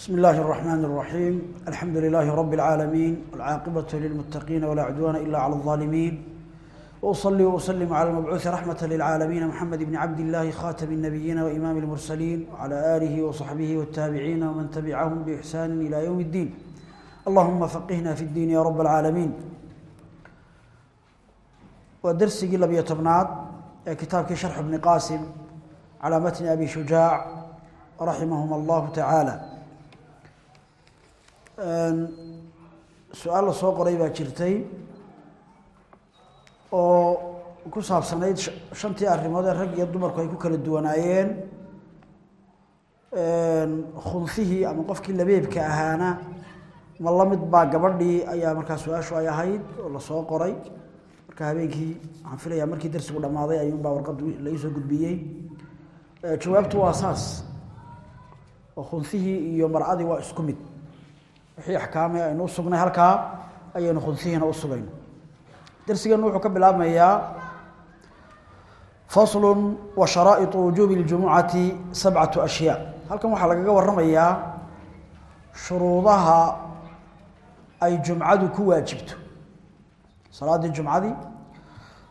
بسم الله الرحمن الرحيم. الحمد لله رب العالمين والعاقبة للمتقين ولا عدوان إلا على الظالمين. وأصلي وأسلم على المبعوث رحمة للعالمين محمد بن عبد الله خاتم النبيين وإمام المرسلين وعلى آله وصحبه والتابعين ومن تبعهم بإحسان إلى يوم الدين. اللهم فقهنا في الدين يا رب العالمين. ودرسي قل بيتبنات كتاب شرح ابن قاسم على متن أبي شجاع رحمهم الله تعالى. Su'aal la soo qoray baa jirtay oo ku saabsanayd shantii arrimood ee rag iyo dumarku ay ku kala duwanaayeen. Khunfihii ama qofkii labeebka ahaana ma la mid baa gabadhii ayaa markaa su'aashu ay ahayd oo la soo qoray. Marka habeenkii waxaan filayaa markii darsigu dhammaaday ayuunbaa warqaddu la iisoo gudbiyey. Jawaabtu waa saas. Oo khunfihii iyo mar'adii waa isku mid wixii axkaame aynu usugnay halkaa ayaynu khunsihiina usugayno darsigeennu wuxuu ka bilaabmayaa faslu wa sharaa'iطu wujuubi اljumucati sabcatu ashyaa. Halkan waxaa lagaga warramayaa shuruudaha ay jumcadu ku waajibto. Salaaddii jumcadii.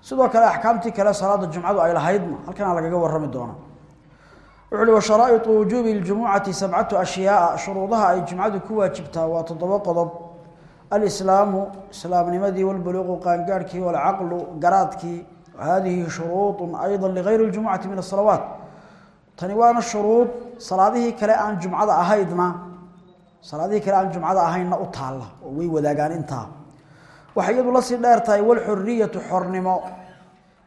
Sidoo kale axkaamtii kale salaada jumcadu ay lahaydna. Halkanaa lagaga warrami doonaa wuxu uhi washaraa'iطu wujuubi اljumucati sabcatu ashyaaa shuruudaha ay jumcadu ku waajibtaa waa toddoba qodob alislaamu islaamnimadii walbuluuqu qaangaarhkii walcaqlu garaadkii hadihi shuruuط ayضa ligayri اljumucati min الsalawaat tani waana shuruud salaadihii kale aan jumcada ahaydna salaadihii kale aan jumcada ahaynna u taalla oo way wadaagaan intaa waxay iyadu la sii dheer tahay walxuriyatu xornimo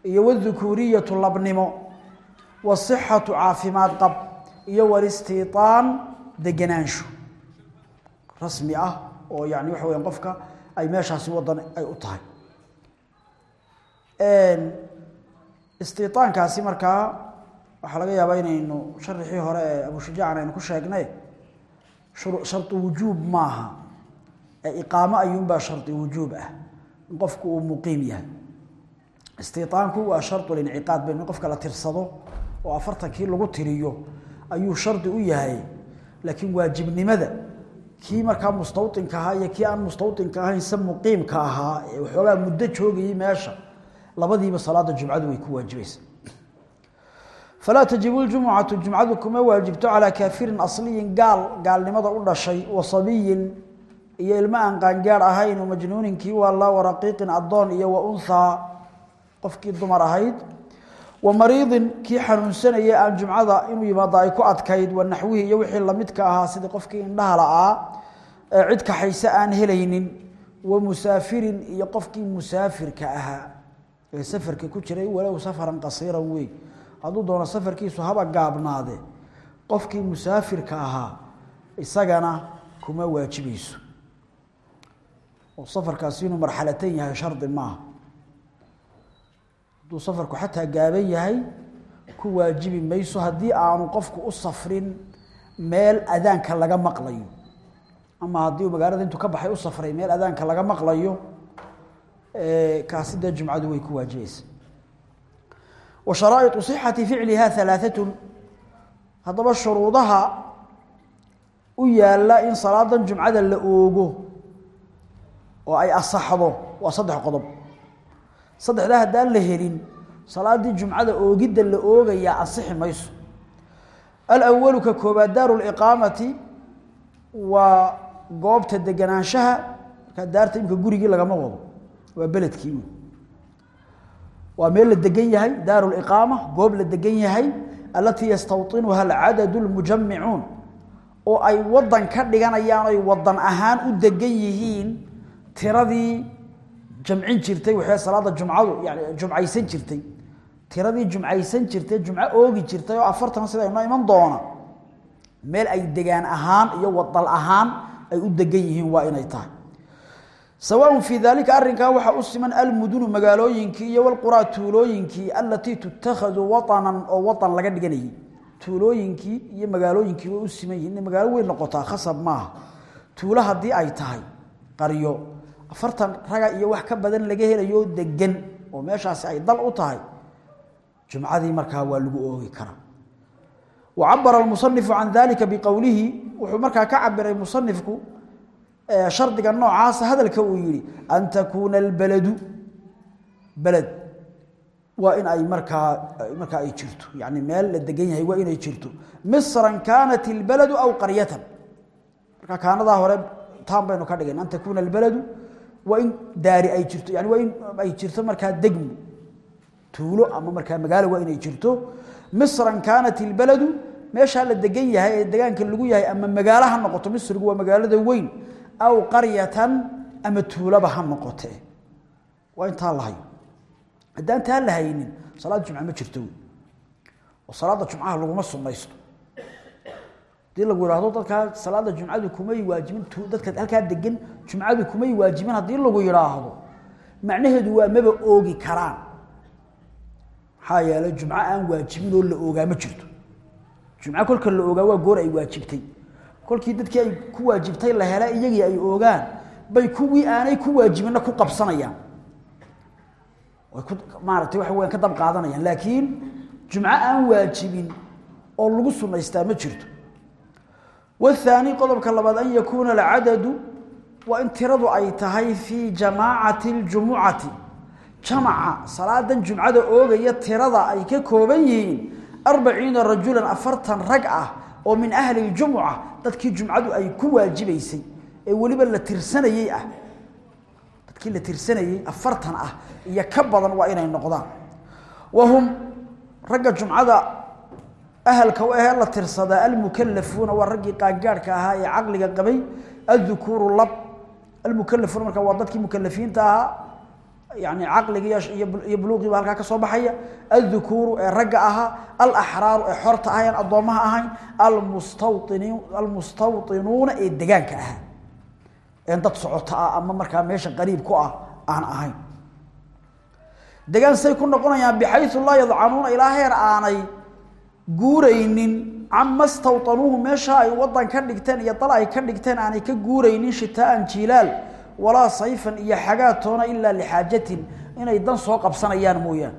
iyo wاdukuuriyatu labnimo wasixatu caafimaad qab iyo walistiiaan degenaansho rasmi ah oo yani waxa weyaan qofka ay meeshaasi wadan ay u tahay. Istiiaankaasi markaa waxaa laga yaabaa inaynu sharixii hore ee abushujaacan aynu ku sheegnay shari wujuub maaha. Ee iqaamo ayuunbaa shari wujuub ah. In qofku uu muqiim yahay. Istiiaanku waa shar linciqaad baynu qofka la tirsado oo afartankii lagu tiriyo ayuu shardi u yahay. Laakiin waajibnimada kii markaa mustawinka ahaa iyo kii aan mustawinka ahayn se muqiimka ahaa ee waxoogaa muddo joogayey meesha labadiiba salaada jumcadu way ku waajibaysa. Falaa tajibu ljumucatu jumcadu kuma waajibto calaa kaafirin asliyin gaal gaalnimada u dhashay wa iyo ilmo aan qaangaar ahayn o majnuuninkii waala waraqiiqin addoon iyo wa unhaa qofkii dumar ahayd wa mariidin kii xanuunsanaya aan jumcada inuu yimaado ay ku adkayd wa naxwihii iyo wixii lamidka ahaa sidii qofkii indhaha la'aa ee cid kaxayse aan helaynin wa musaafirin iyo qofkii musaafirka ahaa. Ee safarka ku jiray walow safaran qasiiran wey hadduu doono safarkiisu haba gaabnaade qofkii musaafirka ahaa isagana kuma waajibayso oo safarkaasi inuu marxalatan yahay shardi maaha hadduu safarku xataa gaaban yahay ku waajibi mayso haddii aanu qofku u safrin meel adaanka laga maqlayo. Ama haddii magaalada intuu ka baxay u safray meel adaanka laga maqlayo kaasi dee jumcadu way ku waajibaysa wa sharaa'iu sixati ficliha alaaatun haddaba shuruudaha u yaalla in salaadan jumcada la oogo oo ay asaxdo waa saddex qodob saddexdaa haddaan la helin salaaddii jumcada oogidda la oogayaa ansixi mayso. Alawalu ka koobaad daaru waa goobta deganaanshaha markaa daarta imika gurigii lagama wado waa beledkii. Waa meel la degan yahay daaru goob la degan yahay alatii yastawطinuha alcadadu lmujamicuun oo ay wadan ka dhiganayaan oy wadan ahaan u degan yihiin tiradii jamcin jirtay waxay salaada jumcadu yani jumcaysan jirtay. Tiradii jumcaysan jirtay jumco oogi jirtay oo afartan sida inoo iman doona. Meel ay degaan ahaan iyo wadal ahaan ay u degan yihiin waa inay tahay. Sawaaun fii daalika arrinkaa waxaa u siman almudunu magaalooyinkii iyo walquraa tuulooyinkii allatii tutakhadu waanan oo wadan laga dhiganayay tuulooyinkii iyo magaalooyinkii way u siman yihiin magaalo weyn noqotaa khasab maaha. Tuulo haddii ay tahay qaryo afartan raga iyo wax ka badan laga helayo degan oo meeshaasi ay dal u tahay jumcadii markaa waa lagu oogi karaa. Wacabara almusanifu can dalika biqowlihi wuxuu markaa ka cabiray musanifku shardiga noocaasa hadalka uu yihi an takuuna albaladu. Baled waa in ay markaa markaa ay jirto. Yani meel la degan yahay waa inay jirto. Misran kaanat ilbaladu aw qaryatan. Marka kaanadaa hore taan waa in daari ay jirto yani waa in ay jirto markaa degmo. Tuulo ama markaa magaalo waa inay jirto. Misran kaanat ilbaladu meeshaa la degan yahay ee degaanka lagu yahay ama magaalo ha noqoto misrigu waa magaalada weyn aw qaryatan ama tuulaba ha noqote. Waa intaa la hayo haddaan taa la haynin salaad jumca ma jirto. Oo salaada jumcaha laguma sunnaysto haddii lagu yidhaahdo dadkaa salaada jumcadu kumay waajibin dadka halkaa degan jumcadu kumay waajibin haddii lagu yidhaahdo macnaheedu waa maba oogi karaan. Maxaa yeelay jumco aan waajibin oo la oogaa ma jirto. Jumco kolka la oogaa waa goor ay waajibtay. Kolkii dadkii ay ku waajibtay la hela iyagii ay oogaan bay kuwii aanay ku waajibinna ku qabsanayaan. Way ku maaratay waxa weyan ka dab qaadanayaan laakiin jumco aan waajibin oo lagu sunaystaa ma jirto والثاني qodobka labaad an yakuuna alcadadu waa in tiradu ay tahay fii jamaacati اljumucati jamaca salaadan jumcada oogaya tirada ay ka kooban yihiin arbaciina rajulan afartan rag ah oo min ahli اljumuca dadkii jumcadu ay ku waajibaysay ee weliba la tirsanayey ah dadkii la tirsanayey ahalka ahee la tirsadaa almukalafuuna waa raggii qaangaadhka ahaa ee caqliga qabay addukuuru lab. Almukalafuuna marka waa dadkii mukalafiinta ahaa yani caqliga iyo buluuqiiba halkaa ka soo baxaya. Addukuuru ee ragga ahaa alaxraaru ee xorta ahayan addoommaha ahayn almustawiniin almustawtinuuna ee degaanka ahaa. Een dad socota ah ama markaa meesha qariib ku ah aan ahayn. Degaan say ku noqonayaan bixayu laa yadcanuuna ilaa aanay guuraynin cama stawtanuuhu meesha ay wadan ka dhigteen iyo dal ay ka dhigteen aanay ka guuraynin shitaaan jilaal walaa sayfan iyo xagaatoona ilaa lixaajatin inay dan soo qabsanayaan mooyaan.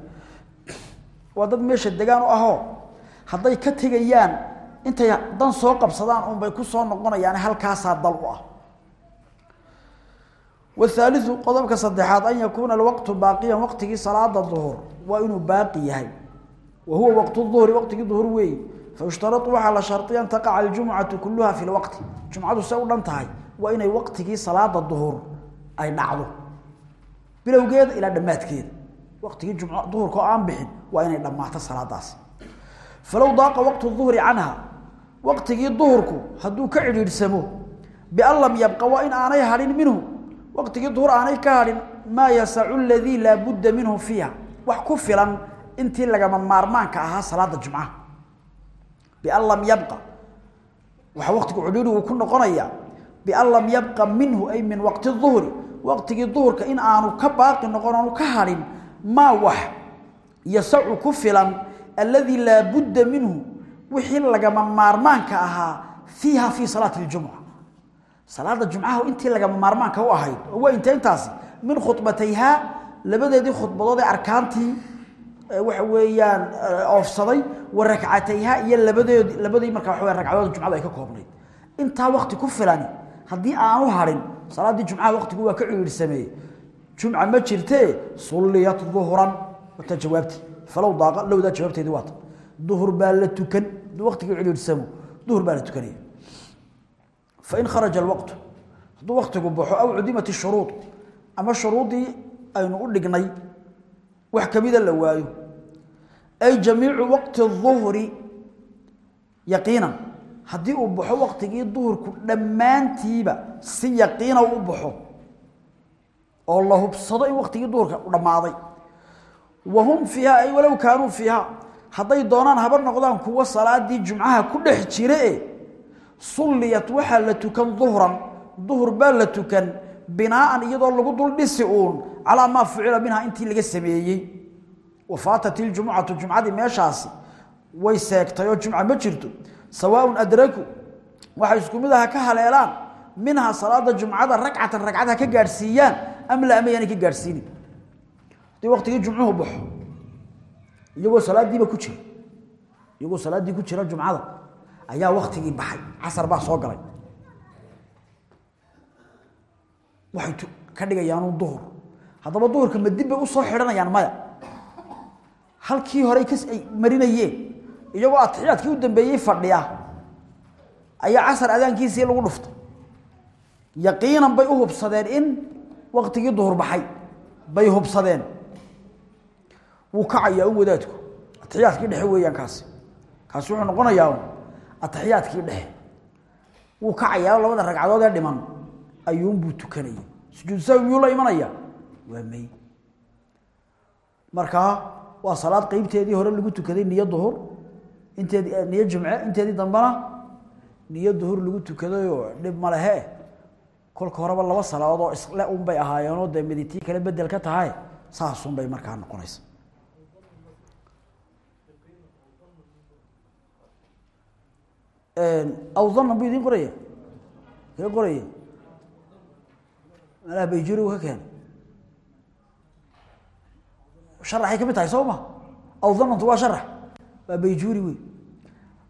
Waa dad meesha degaan u ahoo hadday ka tegayaan intay dan soo qabsadaan unbay ku soo noqonayaan halkaasaa dal u ah. Wahaaliu qodobka saddexaad an yakuuna alwaqtu baaqiyan waqtigii salaada duhur waa inuu baaqi yahay wahuwa waqt duhri waqtigii duhur weeye fayushtarau waxaa la shardiya an taqaca aljumucatu kuluha fi lwaqti jumcadu se u dhan tahay waa inay waqtigii salaada duhur ay dhacdo. Bilowgeeda ilaa dhammaadkeeda waqtigii jum duhurka oo aan bixin waa inay dhammaato salaadaasi falow daaqa waqtu duhri canha waqtigii duhurku hadduu ka cidhiidhsamo bian lam yabqa waa in aanay hadhin minhu. Waqtigii duhur aanay ka hadhin maa yasacu ladii laa budda minhu fiiha. Wax ku filan intii lagama maarmaanka ahaa salaada jumcaha bian lam yabqa. Waxaa waqtiga cudhuurigu ku noqonaya bian lam yabqa minhu ay min waqti duhri waqtigii duhurka in aanu ka baaqi noqon aanu ka hadhin maa wax yasacu ku filan alladii laa budda minhu wixii lagama maarmaanka ahaa fiiha fii salaati ljumca salaada jumcaha intii lagama maarmaanka u ahayd waa intee intaasi min khudbatayhaa labadeedii khudbadood arkaantii waxa weeyaan oofsaday wa iyo labadeed labadii markaa waxa weya ragcadood jumcadu ay ka koobnayd. Intaa waqti ku filani haddii aanu harin salaaddii jumcaha waqtigu waa ka cihiirsameeyey jumca ma jirtee sulliyat duhran wata jawaabtii falow daaqa lowdaa jawaabteedii waata duhur baa la tukan hadduu waqtigii cihiirsamo duhur baa la tukanaya. Fain kharaja alwaqtu hadduu waqtigu baxo aw cudimat ishuruud ama shuruuddii aynu u dhignay wax kamida la waayo. Ay jamiicu waqti duhri yaqiinan. Haddii uu baxo waqtigii duhurku dhammaantiiba si yaqiina u baxo oo la hubsado in waqtigii duhurka u dhammaaday. Wa hum fiiha ay walow kaanuu fiiha. Hadday doonaan haba noqdaan kuwa salaadii jumcaha ku dhex jire sulliyat waxaa la tukan duhran duhur la tukan binaaan iyadoo lagu duldhisi uun calaa maa fucila minha intii laga sameeyey. Wafaatat iljumucatu jumcadii meeshaasi way seegtay oo jumca ma jirto. Sawaaun adraku waxay isku mid aha ka haleelaan minha salaada jumcada ragcatan ragcad ha ka gaadhsiiyaan am la amayaanay ka gaadhsiinin. Haddii waqtigii jumcuhu baxo iyagoo salaadiiba ku jira iyagoo salaaddii ku jira jumcada ayaa waktigii baxay casar baa haddaba duhurka ma dib bay u soo xidhanayaan maya. Halkii hore kas ay marinayeen iyagoo atixiyaadkii u dambeeyey fadhiya ayaa casar adaankiisii lagu dhuftay. Yaqiinan bay u hubsadeen in waktigii duhur baxay bay hubsadeen. Wuu kacayaa u wadaadku atixiyaadkii dhexe weeyaan kaasi. Kaasi wuxuu noqonayaa atixiyaadkii dhexe. Wuu kacayaa labada ragcadood ee dhiman ayuunbuu tukanaya sujuud miyuu la imanaya waa may. Markaa waa salaad qeybteedii hore lagu tukaday niyo duhur. Inteedii niyo jumce inteedii dambena niyo duhur lagu tukadayoo dhib ma lehe kolka horeba laba salaadood oo isle un bay ahaayeenoo dee miditii kale bedel ka tahay saasun bay markaa noqonaysa. Awdana buu idiin qoraya? Kee qoraya? Malaa bayjuri u ka keenay sharaxay ka mid tahay soo ma? Awdanantu waa sharax waa bayjuri wey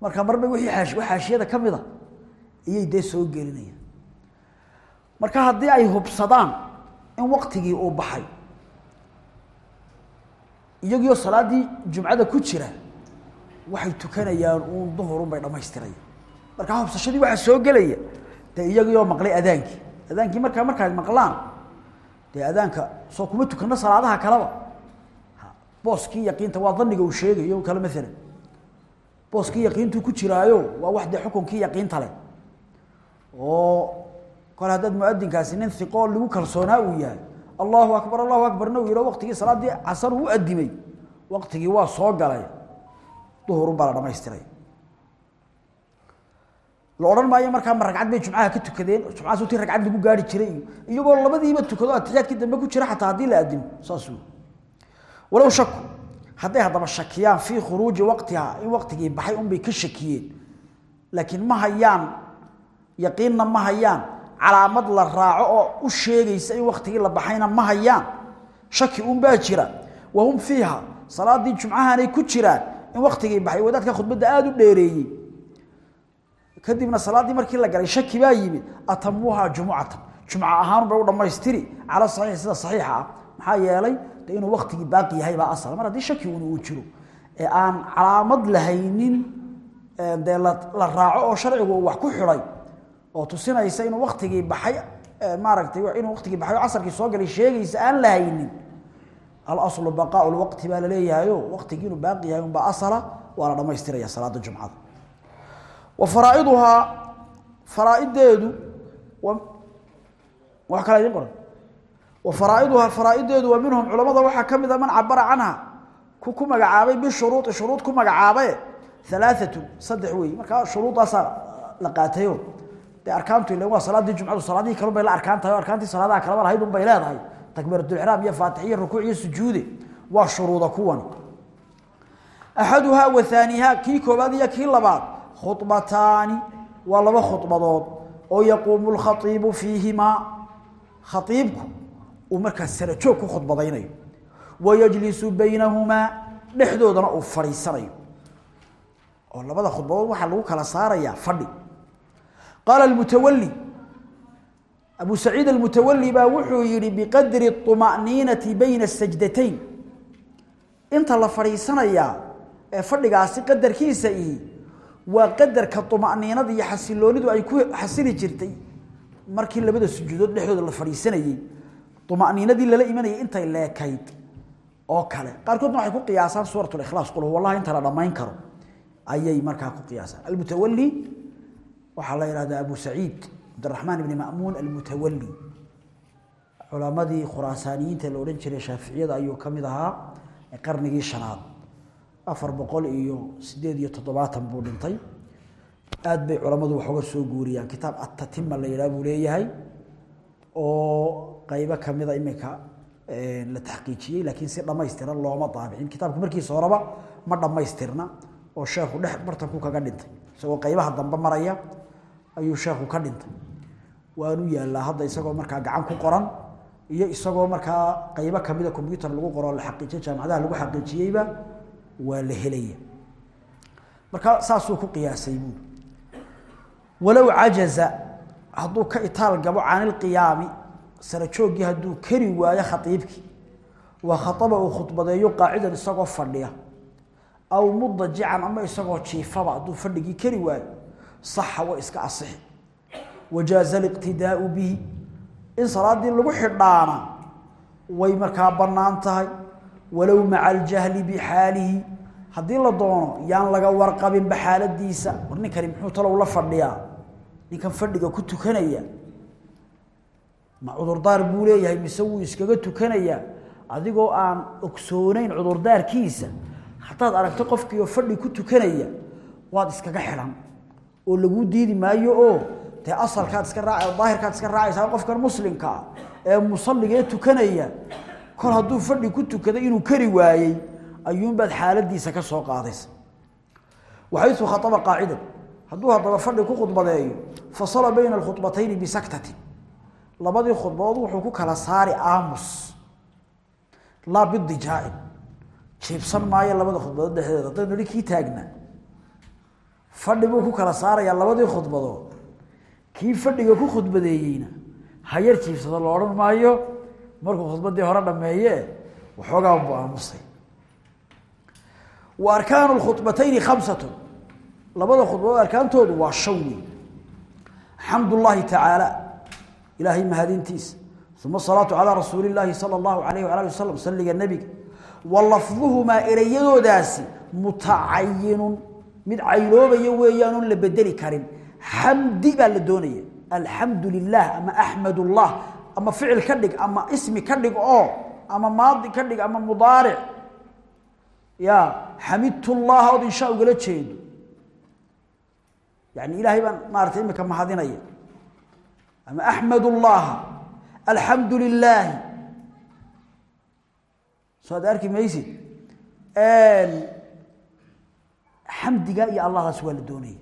marka marba aash xaashiyada ka mid a iyay dee soo gelinayaan. Marka haddii ay hubsadaan in waktigii uu baxay iyagiyo salaaddii jumcada ku jira waxay tukanayaan uun duhurun bay dhamaystiraya markaa hubsashadii waxaa soo gelaya dee iyagiioo maqlay adaankii. Adaankii markaa maqlaan dee adaanka soo kuma tukano salaadaha kaleba booskii yaqiinta waa daniga uu sheegayo kale maalan. Booskii yaqiintuu ku jiraayo waa wax dee yaqiinta leh. Oo kole haddaad muadinkaasi nin iqoo lagu kalsoonaa uu yahay allahu akbar allahu akbarna uu yidho waktigii salaaddii casar uu adimay waktigii waa soo galay duhurun baa dhamaystiray. La odhan maayo markaa ma ragcad bay jumcaha ka tukadeen jumcahaas utii ragcad lagu gaari jiray iyagoo labadiiba tukado atixiyaadkii dambe ku jira xataa haddii la adimo saas walow shaku hadday haddaba shakiyaan fii khuruuji waqtiha in waqtigii baxay unbay ka shakiyeen. Laakiin ma hayaan yaqiinna ma hayaan calaamad la raaco oo u sheegaysa in waktigii la baxayna ma hayaan. Shaki unbaa jira wahum fiiha salaadii jumcahanay ku jiraan in waktigii baxay wadaadka khudbadda aada u dheereeyey kadibna salaaddii markii la galay shaki baa yimid atamuuha jumucatan. Jumca ahaan bay u dhammaystiri cala saxiix sida inuu waktigii baaqi yahay baa asal mar haddii shaki un uu jiro ee aan calaamad lahaynin dee la raaco oo sharcigu wax ku xidhay oo tusinaysa inuu waktigii baxay maaragtay inuu waktigii baxay oo casarkii soo galay sheegaysa aan lahaynin alaslu baqaau lwaqti baa laleeyahayo waktigii inuu baaqi yahay unbaa asala waa la dhamaystiraya salaada jumcada. Wa faraa'iduhaa faraa'ideedu wax kala idin qoran wafaraa'iduhaa faraa'ideedu waa minhum culamada waxaa ka mida ah man cabara canha ku ku magacaabay bishuruui shuruud ku magacaabae alaaatu saddex wey markaa shuruudaasaa la qaatayo de arkaantu ila waa salaadii jumcadu salaadihii kalunbay la arkaan tahay o arkaantii salaadaha kalaba lahayd unbay leedahay. Takbiiratulixraam iyo faatix iyo rukuuc iyo sujuude waa shuruuda kuwan. Axaduhaa wathaanihaa kii koobaad iyo kii labaad khubataani waa laba khudbadood. Oo yaquumu lkhaiibu fiihimaa khaiibku uu markaas sarajoog ku khudbadaynayo. Wayajlisu baynahumaa dhexdoodana uu fadhiisanayo. Oo labada khudbadood waxaa lagu kala saarayaa fadhi. Qaala almutawali abu saciid almutawali baa wuxuu yihi biqadri طuma'niinati bayna sajdatayn inta la fadhiisanayaa ee fadhigaasi qadarkiisa ihi waa qadarka طuma'niinada xasiloonidu ay ku xasili jirtay. Markii labada sujuudood dhexdooda la fadhiisanayey طuma'niinadii lala imanayay intay leekayd oo kale. Qaarkoodna waxay ku qiyaasaan suurat اlikhlaas qul huwa allah inta la dhammayn karo. Ayay markaa ku qiyaasaan. Almutawali waxaa la yihahdaa abu saciid cabdiraxmaan ibni ma'muun almutawali culamadii khuraasaaniyiinta la odhan jiray shaaficiyada ayuu ka mid ahaa qarnigii shanaad. Afar boqol iyo sideed iyo toddobaatan buu dhintay. Aad bay culammadu oo qaybo kamida iminka la taxqiijiyey laakiin si dhammaystiran looma daabicin. Kitaabku markiisa horeba ma dhammaystirna oo sheekhu dhex bartanku kaga dhintay. Isagoo qaybaha dambe maraya ayuu sheekhu ka dhintay. Waanu yaallaa hadda isagoo markaa gacan ku qoran iyo isagoo markaa qaybo kamida combyuter lagu qoro la xaqiijiye jaamacadaha lagu xaqiijiyeyba waa la helaya. Marka saasuu ku qiyaasay buui walow cajaza hadduu ka itaal gabo can ilqiyaami sara jooggii hadduu kari waayo khaiibkii wa khaaba uu khudbadeeyo qaacidan isagoo fadhiya. Aw mudajican ama isagoo jiifaba hadduu fadhigii kari waayo saxa wa iska asixi. Wajaaza liqtidaau bihi. In salaadii lagu xidhaana way markaa bannaan tahay. Walow maca aljahli bixaalihi. Haddii la doono yaan laga warqabinba xaaladiisa. War ninkani muxuu talow la fadhiyaa? Ninkan fadhiga ku tukanaya ma cudurdaar buu leeyahay mise wuu iskaga tukanayaa? Adigoo aan ogsooneyn cudurdaarkiisa. Haddaad aragto qofkiioo fadhi ku tukanaya waad iskaga xidhan. Oo laguu diidi maayo oo dee asalkaad iska raaca daahirkaad iska raacaysaa qofkan muslimka ah ee musalliga ee tukanaya. Kol hadduu fadhi ku tukaday inuu kari waayey ayuunbaad xaaladiisa ka soo qaadaysa. Waxaysu khaaba qaacidan. Hadduu haddaba fadhi ku khudbadeeyo fasala bayna alkhudbatayni bisaktatin labadii khudbadood wuxuu ku kala saari aamus. Laa bidijaacin jiibsan maayo labada khudbadood dhexdeeda. Haddaynu nihi kii taagnaa fadhi buu ku kala saarayaa labadii khudbadood kii fadhiga ku khudbadeeyeyna hayar jiibsado la odhan maayo. Markuu khudbadii hore dhameeye waxoogaa buu aamusay. Wa arkaanu lkhubatayni khamsatun labada khudbadood arkaantoodu waa shan wey xamd tacaala ilaahay mahadintiisa uma asalaatu calaa rasuuli illaahi sala allahu alayh waali wasalam salliga nebiga wa lafduhumaa ereyadoodaasi mutacayinun mid cayloobaya weeyaanun la bedeli karin. Xamdi baa la doonaya. Alxamdu lilah ama axmad llah ama ficil ka dhig ama ismi ka dhig oo ama maadi ka dhig ama mudaaric. Ya xamidtu llaha ood insha ugala jeedo. Yani ilaahay ama axmad llaha alxamdu lilaahi soo ad arki maysid xamdiga iyo allahdaas waa la doonaya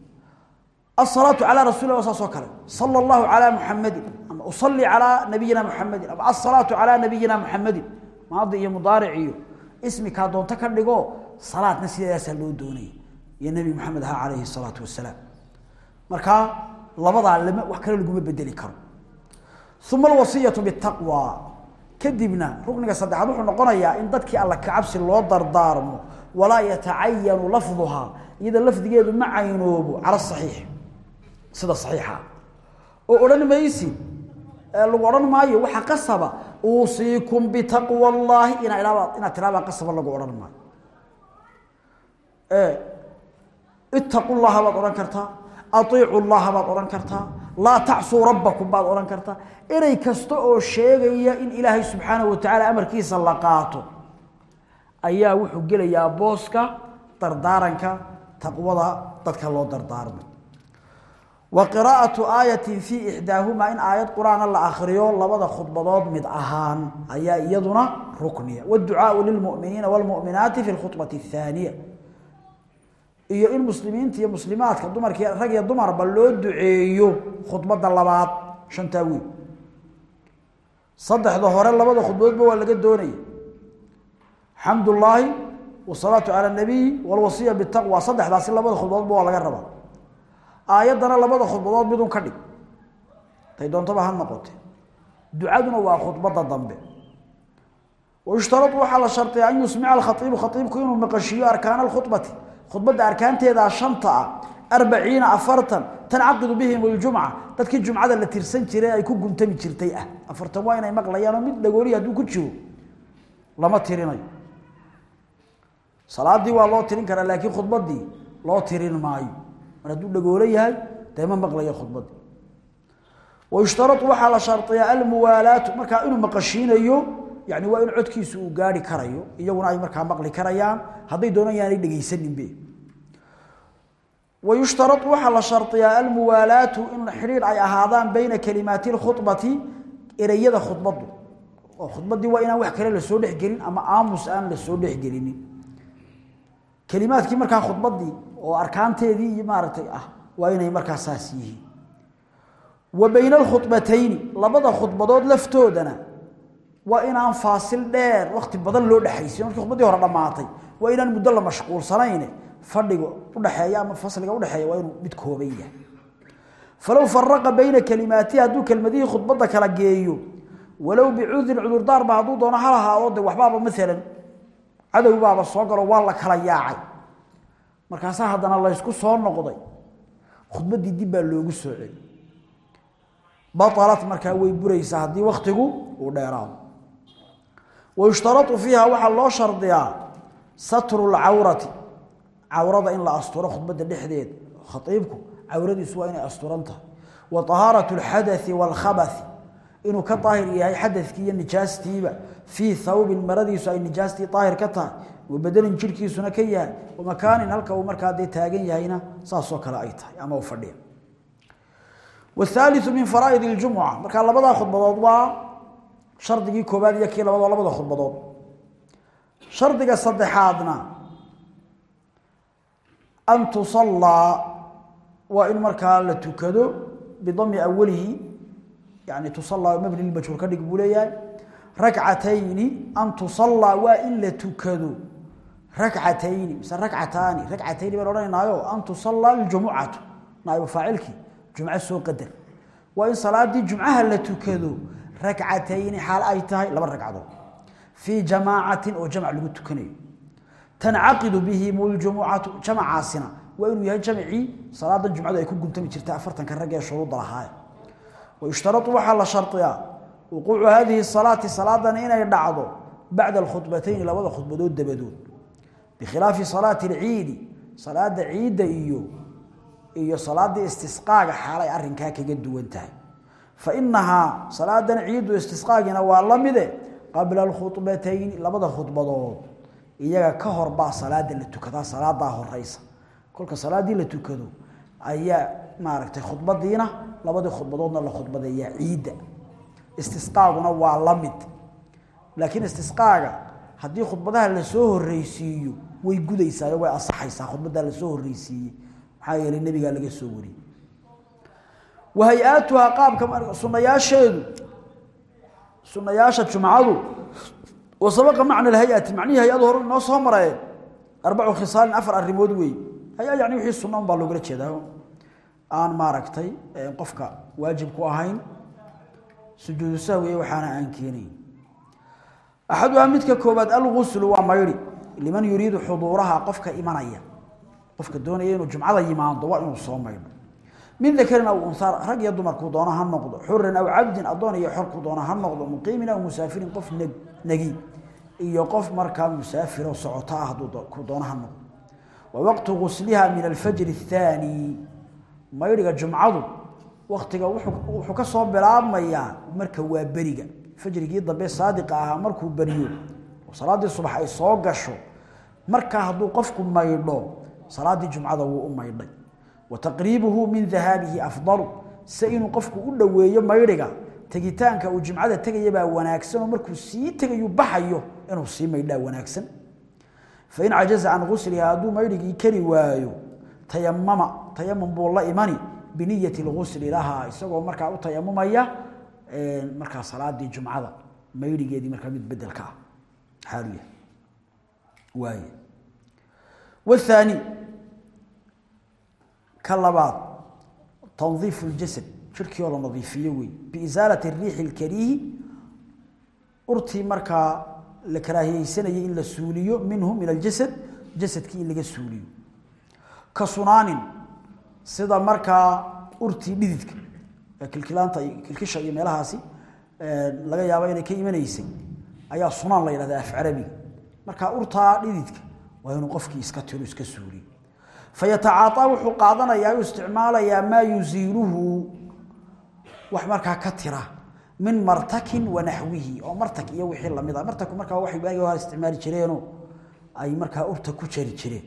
asalaatu wa saas oo kale. Sala ama usalli calaa nabiyina muxamedin ama asalaatu calaa nabiyina muxamedin maadi iyo mudaaric iyo ismikaa doonto ka dhigo salaadna sidaasaa loo doonaya iyo nebi maxamed aha calayhi salaatu wasalaam markaa labadaa lama wax kale laguma bedeli karo. Uma alwasiyatu bitaqwa kadibna rukniga saddexaad wuxuu noqonayaa in dadkii alla kacabsi loo dardaarmo walaa yatacayanu lafduhaa iyada lafdigeedu ma caynoobo cala saxiix sida saxiixa. Oo odhan maysid lagu odhan maayo waxa qasaba uusiikum bitaqwa allaahi inaa idhaaba inaad tiraabaa qasaba lagu odhan maayo. Ittaqu llaha baad odhan kartaa aiicu llaha baad odhan kartaa. Laa tacsuu rabbakum baad odhan kartaa. Erey kasta oo sheegaya in ilaahay subxaanahu watacaala amarkiisa la qaato ayaa wuxuu gelayaa booska dardaaranka taqwada dadka loo dardaarmay wa qiraa'atu aayatin fii ixdaahumaa in aayad qur'aana la akhriyo labada khudbadood mid ahaan ayaa iyaduna rukniya. Waadducaau lilmu'miniina waalmu'minaati fi lkhudbati athaaniya iyo in muslimiinta iyo muslimaadka dumarkii rag iyo dumarba loo duceeyo khudbadda labaad shantaa weyn saddexda hore labada khudbadoodba waa laga doonaya xamd ullaahi wasalaatu cala nabiy walwasiya bitaqwa saddexdaasi labada khudbadoodba waa laga rabaa. Aayaddana labada khudbadood midun ka dhig. Tay doontaba ha noqote. Ducaduna waa khudbadda dambe. Wayushtaradu waxaa la shardiyaa an yusmica alkhaiibu khaiibku inuu maqashiiyo arkaana khudbadda arkaanteedaa shanta ah arbaciina afartan tancaqidu bihim ljumca dadkii jumcada la tirsan jiray ay ku guntami jirtay ah. Afartan waa inay maqlayaanoo mid dhagooliya hadduu ku jiro. Lama tirinayo. Salaadii waa loo tirin karaa laakiin khudbadii loo tirin maayo. Mar hadduu dhagoolo yahay dee ma khudbadii wayushtarau waxaa la shardiyaa almuwaalaatu markaa inuu maqashiinayo yani waa in codkiisu uu gaari karayo iyaguna ay markaa maqli karayaan hadday doonaan dhegaysaninbe wayushtarau waxaa la shardiyaa almuwaalaatu in xidhiidh ay ahaadaan bayna kalimaati lkhubati ereyada khudbadu oo khudbadii waa inaan wax kale la soo dhexgelin ama aamus aan la soo dhexgelinin kelimaadkii markaa khudbadii oo arkaanteedii maaragtay ah waa inay markaa saas yihiin. Wa bayna alkhudbatayni labada khudbadood laftoodana waa inaan faasil dheer wakti badan loo dhexaysin markii khudbadii hore dhammaatay waa inaan muddo la mashquulsanayn. Fadhiga udhexeeya ama fasliga udhexeeya waa inuu mid kooban yahay. Falow faraqa bayna kalimaatihi hadduu kelmadihii khudbadda kala geeyo walow bicudrin cudurdaarba hadduu doono hal ahaado de waxbaaba maalan cadow baaba soo galo waa la kala yaacay. Markaasaa haddana laysku soo noqday khudbaddii dib baa loogu soo celi wayushtarau fiiha waxaa loo shardiyaa satru lcawrati cawrada in la asturo khudbada dhexdeed khaiibku cawradiisu waa inay asturan tahay wa ahaarat lxadai wاlkhabai inuu ka daahir yahay xadakii iyo nijaastiiba fii hawbin maradiisu ay nijaastii daahir ka tahay wabedelin jirhkiisuna ka yahay wamakaanin halka uu markaa dee taagan yahayna saasoo kale ay tahay ama uu fadhiya shardigii koobaad iyo kii labaadoo labada khudbadood shardiga saddexaadna an tusallaa waa in markaa la tukado bidami awalihi yani tusallaa mabni lmajhuur ka dhig buu an tusallaa waa in la tukado rakcatayni mise rakcataani rakcatayni baan odhanaynaayo an tusallaa ljumucatu naaibu faacilkii jumco soo qadar. Waa in salaadii jumcaha la tukado rakcatayni xaal ay tahay laba ragcadood fii jamaacatin oo jamc lagu tukanayo. Tancaqidu bihim ljumucatu jamacaasina. Waa inuu yahay jamcii salaada jumcadu ay ku guntami jirta afartanka rag ee shuruudda lahaay wayushtarau waxaa la shardiyaa wuquucu hadihi salaati salaadan inay dhacdo bacda alkhudbatayni labada khudbadood dabadood. Bikhilaafi salaati alciidi salaada ciidda iyo iyo salaadii istisqaaga xaalay arinkaa kaga duwan tahay fainahaa salaadan ciiddu istisqaagina waa la mide qabla alkhudbatayni labada khudbadood iyaga ka hor baa salaada la tukadaa salaadaa horeysa kolka salaadii la tukado ayaa maaragtay khudbadiina labadii khudbadoodna la khudbadeeyaa ciidda istisqaaguna waa la mid laakiin istisqaaga haddii khudbadaha la soo horreysiiyo way gudaysaa way asaxaysaa khudbaddaa la soo horreysiiyey maxaa yeelay nebigaa laga soo wariyey wa hay'aatuhaa qaabka sunayaasheedu sunayaasha jumcadu wa sabaqa macna alhay-ati macnihii hay'adu hore inoo soo maree arbacu khisaalin afar arrimood weey hay'a yani wixii sunna un baa loogala jeedaa aan maaragtay qofka waajib ku ahayn sujuudu sahwiye waxaana aan keenayn axaduhaa midka koobaad alguslu waa maydhi liman yuriidu min dakarin aw unhaa rag iyo dumarkuu doono ha noqdo. Xurin aw cabdin addoon iyo xorkuu doono ha noqdo. Muqiimin aw musaafirin qof negi. Iyo qof markaa musaafiro socoto ah hadduu doono ha noqdo. Wa waqtu gusliha min alfajri athaani maydhiga jumcadu waktiga wuxuu ka soo bilaabmayaa marka waa beriga. Fajrigii dambe saadiqa ahaa markuu beriyo oo subax ay soo gasho markaa hadduu qofku maydho salaaddii jumcada wuu u maydhay wa taqriibuhu min dahaabihi afdalu. Se inuu qofku u dhoweeyo maydhiga tegitaanka uu jumcada tegaya baa wanaagsan oo markuu sii tegayu baxayo inuu sii maydhaa wanaagsan. Fain cajaza can gusliha hadduu maydhigii kari waayo tayamama tayamum buu la imani biniyati lgusli lahaa isagoo markaa u tayamumaya markaa salaadii jumcada maydhigeedii markaa mid bedelka ah. Xaaluya. Waay wahaani ka labaad tandiifu ljasad jirkii oo la nadiifiyo wey biisaalati riixi lkariihi urtii markaa la karaahiyeysanayay in la suuliyo minhu min aljasad jasadkii in laga suuliyo. Ka sunaanin sida markaa urtii dhididka kilkilaanta kilkisha iyo meelahaasi laga yaabo inay ka imanaysay ayaa sunaan la yidhahda af carabiga. Markaa urtaa dhididka iska tiro iska fayatacaaطaa wuxuu qaadanayaa u isticmaalayaa maa yuziiluhu. Wax markaa ka tira min martakin wa naxwihi oo martak iyo wixii la mid a martaku markaa waxay waagi hore isticmaali jireenoo ay markaa urta ku jari jireen.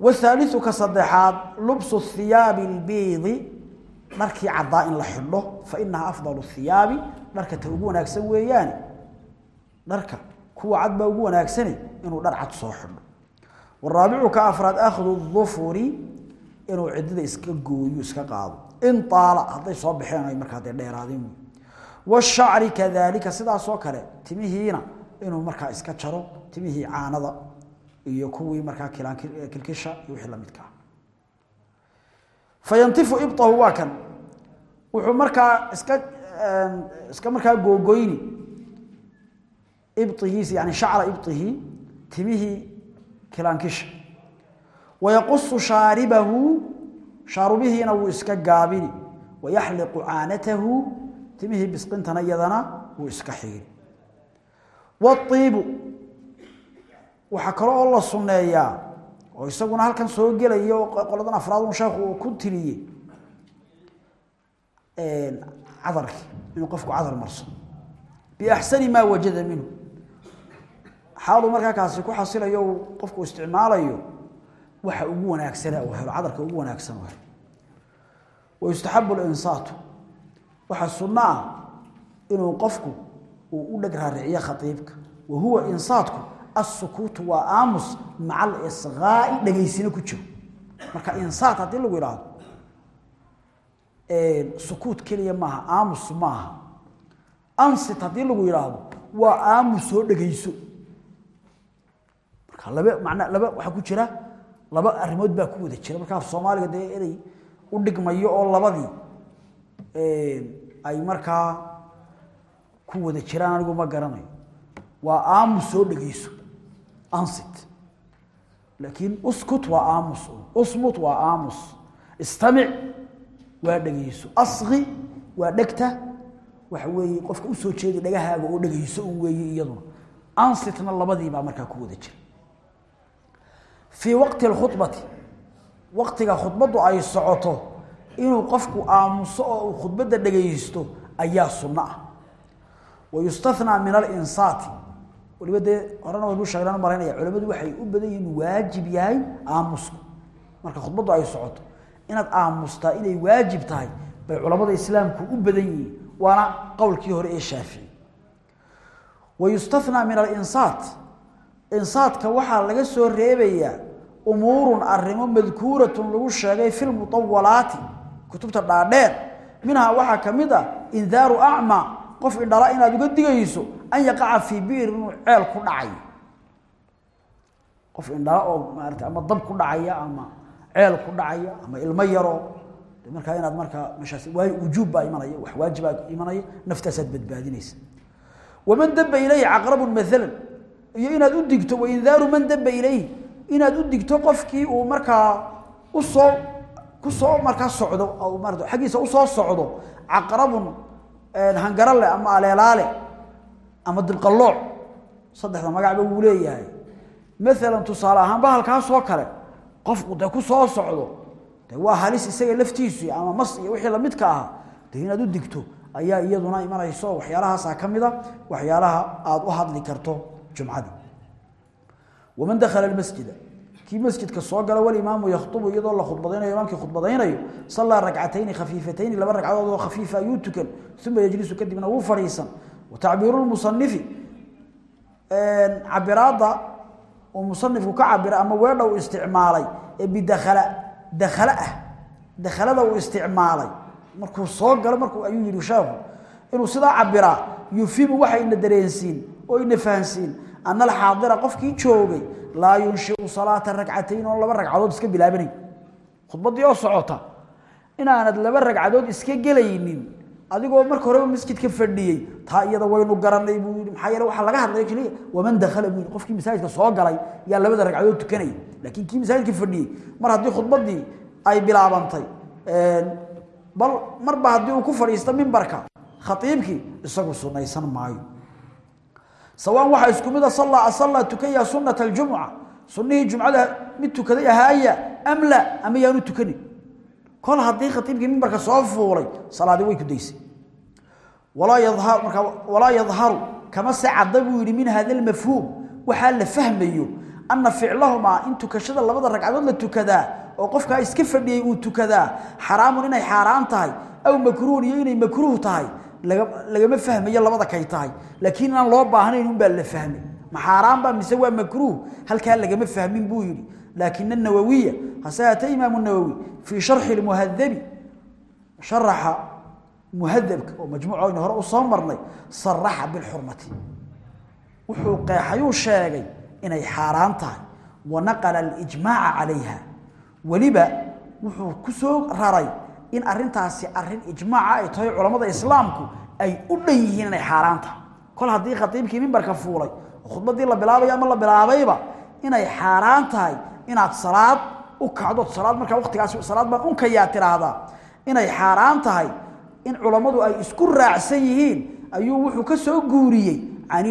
Wthaaliu ka saddexaad lubsu hiyaabi اlbiidi dharkii caddaa in la xidho fainaha afdal hiyaabi dharka ta ugu wanaagsan weeyaane. Dharka waraabicu ka afraad akhdu dufuri inuu cidida iska gooyo iska qaado. In aala hadday soo baxeen ay markaa dee dheeraadeen. Washacri kadalika sidaasoo kale timihiina inuu markaa iska jaro timihii caanada iyo kuwii iyo wixii lamidka ah. Fayantifu ibtahu waa kan. Wuxuu markaa iska iska markaa googoyni ibtigiisi yani shacra ibtihi timihii kilaankisha wayaqusu shaaribahu shaarubihiina wuu iska gaabini wayaxliqu caanatahu timihii bisqintana iyadana wuu iska xigin. Waiibu waxaa kale oo la sunneeyaa oo isaguna halkan soo gelaya oo qoladan afraadun sheekhu uu ku tiriyey cadarki inuu qofku cadar marso. Biaxsani maa wajada minhu xaaluu markaa kaasi ku xasilayo qofku isticmaalayo waxa ugu wanaagsana uu helo cadarka ugu wanaagsan uu helo. Wayustaxabu linsaatu waxaa sunno ah inuu qofku uu u dheg raariciyo khaiibka wa huwa insaatku asukuutu waa aamus maca alisqaa'i dhegaysino ku jiro. Marka insaat haddii lagu idhaahdo sukuut keliya maaha aamus maaha. Ansit haddii lagu yidhaahdo waa aamus soo dhegayso marka laba macna laba waxaa ku jira laba arrimood baa ku wada jira. Marka soomaaliga dee inay u dhigmayo oo labadii ay markaa ku wada jiraan anigu ma garanayo. Waa aamus soo dhegayso ansit laakiin uskut waa aamus usmut waa aamus. Istamic waa dhegayso asqi waa dhegta. Waxa weeye qofka u soo jeedi dhagahaaga oo dhegayso un weeye iyaduna. Ansitna labadiibaa markaa ku wada jira fii waqti alkhudbati. Waqtiga khudbaddu ay socoto inuu qofku aamuso oo uu khudbadda dhegaysto ayaa sunno ah. Wa yustathnaa min alinsaati. Waliba dee horena waynu sheegnaan maraynaya culamadu waxay u badan yihiin waajib yahay aamusku marka khudbaddu ay socoto inaad aamustaa inay waajib tahay bay culamada islaamku u badan yihiin. Waana qowlkii hore ee shaafici wa yustathnaa min alinsaat insaadka waxaa laga soo reebayaa umuurun arrimo madkuuratun lagu sheegay fi lmutawalaati kutubta dhaadheer. Minhaa waxaa ka mid ah indaaru acmaa qof indhala inaad uga digayso an yaqaca fii biir inuu ceel ku dhacayo qof indhala oo maarata ama dab ku dhacaya ama ceel ku dhacaya ama ilmo yaroo markaa inaad markaa meeshaas waayo wujuub baa imanaya wax waajibaa imanaya naftaasaad badbaadinaysa. Waman daba ilayhi caqrabun maalan iyo inaad u digto waindaaru man daba ilayhi inaad u digto qofkii uu markaa u soo ku soo markaa socdo xaggiisa u soo socdo caqrabun hangarale ama aleelaale ama dibqallooc saddexda magacba wuu leeyahay. Maalan tusaale ahaan bahalkaasoo kale qofku dee ku soo socdo de waa halis isaga laftiisu ama mas iyo wixii lamidka ahaa dee inaad u digto ayaa iyaduna imanayso waxyaalahaasa ka mida waxyaalaha aada u hadli karto jumcadii waman dakhala masjida kii masjidka soo gala walimaamu yakhtubu iyadoo la khudbadaynayo imaamkii khudbadaynayo sallaa ragcatayni khafiifatayni laba ragcadood oo khafiifa ayuu tukan uma yejlisu kadibna wuu fadhiisan. Watacbiiru lmusanifi cabiraadda uu musanifku ka ama weedha isticmaalay ee bidakhala dakhala ah dakhalada isticmaalay. Markuu soo galo markuu ayuu yidhi sheekhu inuu sidaa cabiraa yufimu waxa ina dareensiin oo ina fahansiin ana alxaadira qofkii joogay laa yunshiu salaata ragcatayn oo laba ragcadood iska bilaabanayn khudbaddii oo socota inaanad laba ragcadood iska gelaynin adigoo marka horeba masjidka fadhiyey taa iyada waynu garanay buu yidhi maxaa yeele laga hadlaya keliya waman dakhala buu qofkii masaajidka soo galay yaa labada ragcadood tukanaya laakiin kii masaajidka fadhiyey mar haddii khudbaddii ay bilaabantay bal marba haddii uu ku fadhiisto mimbarka khaiibkii isagu sunaysan maayo sawaan waxaa isku mida sallaa asallaa tukaya sunata aljumca. Sunnihii jumcada mid tukaday ahaaya am ama yaanu tukanin kol haddii khaiibkii mimbarka soo fuulay salaadii way ku daysay. Walaa yadhar marka walaa yadharu kama se cadda buu yidhi min hada almafhuum waxaa la fahmayo ana ficlahumaa in tukashada labada ragcadood la tukadaa oo qofkaa iska fadhiyey uu tukadaa xaraamun inay xaaraan tahay aw makruuhun iyo inay makruuh tahay lagama fahmayo labada kay tahay. Laakiin inaan loo baahnayn unbaa la fahmay ma xaaraan baa mise waa makruuh. Halkaa lagama fahmin buu yidhi. Laakin anawawiya hase haatee imaamu nawowi fii sharxi lmuhadabi sharaxa muhadabka oo majmuucaynu hore u marnay saraxa bilxurmati. Wuxuu qeexayuu sheegay inay xaaraan tahay. Wa naqala alijmaaca calayha. Weliba wuxuu ku soo raray in arintaasi arrin ijmaaca ay tahay culamada islaamku ay u dhan yihiin inay xaaraan tahay kol haddii khatiibkii mimbarka fuulay khudbadii la bilaabay ama la bilaabayba inay xaaraan tahay inaad salaad u kacdo salaad markaa waqtigaasi salaad baan unkayaa tiraahdaa inay xaaraan tahay in culammadu ay isku raacsan yihiin ayuu wuxuu ka soo guuriyey can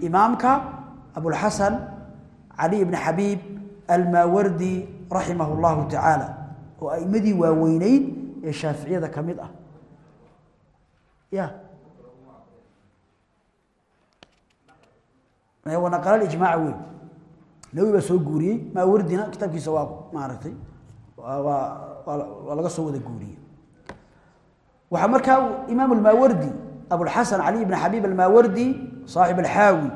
imaamka abulxasan cali ibni xabiib almaawardi raximahu llahu tacaala oo aimadii waaweyneyd ee shaaficiyada ka mid ah. Ya. Wanaqal ijmaac weyn. Nawi baa soo guuriyey. Maawardina kitaabkiisa waa maaragtay waa laga soo wada guuriyey. Waxaa markaa imaam almaawardi abulxasan cali ibn xabiib almaawardi saaxib alxaawi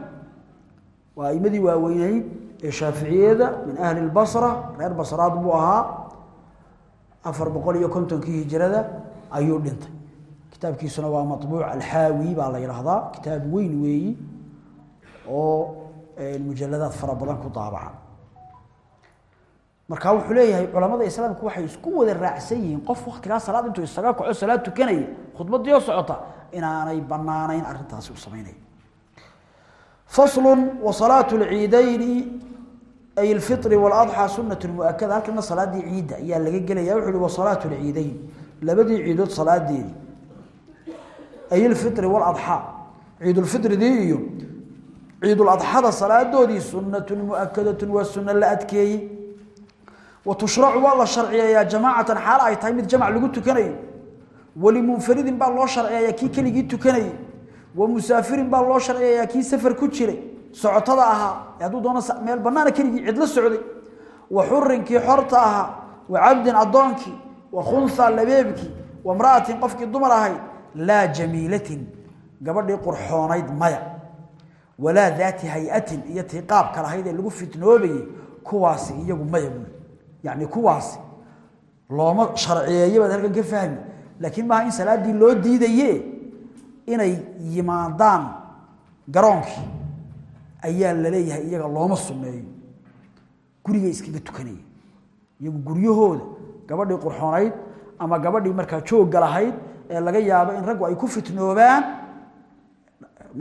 waa aimadii waaweyneyd ee shaaficiyada min ahli lbasra reer basraad buu ahaa afar boqol iyo kontonkii hijrada ayuu dhintay. Kitaabkiisuna waa maطbuuc alxaawi baa la yidhaahdaa kitaab weyn weeyi oo mujaladaad fara badan ku daabacan marka wuxuu leeyahay culamada islaamku waxay isku wada raacsan yihiin qof waktigaa salaad intuu isaga kaco salaad tukanaya khudbadii socota inaanay banaanayn arrintaasi u samaynaya faslu wa salaatu lciidayni ay alfitri waladxaa sunat muakada halkana salaadii ciidda ayaa laga gelaya wuxu uhi wa salaatu lciidayn labadii ciidood salaadeedii ay ilfitri waladxaa ciidulfitridii iyo ciiduladxada salaadoodii sunatun muakadatun waa sunno la adkeeyey wa tushracu waa la sharciyeeyaa jamaacatan xaal ay tahay mid jamac lagu tukanayo walimunfaridin baa loo sharciyeeyaa kii keligii tukanayay wa musaafirin baa loo sharciyeeyaa kii safar ku jiray socotada ahaa. Hadduu doono meel banaana keligii cidlo socday. Wa xurinkii xorta ahaa wa cabdin addoonkii wa khunha labeebkii wa mra'atin qofkii dumar ahayd laa jamiilatin gabadhii qurxoonayd maya. Walaa daati hay'atin iyo tii qaabka lahayd lagu fitnoobayey kuwaasi iyagu maya buuli yacni kuwaasi. Looma sharciyeeyo baad halkan ka fahmi. Laakiin maaha in salaaddii loo diidaye inay yimaadaan garoonkii ayaa la leeyahay iyaga looma sunneeyo gurigay iskaga tukanaya. Iyagu guryahooda gabadhii qurxoonayd ama gabadhii markaa joogga lahayd ee laga yaabo in raggu ay ku fitnoobaan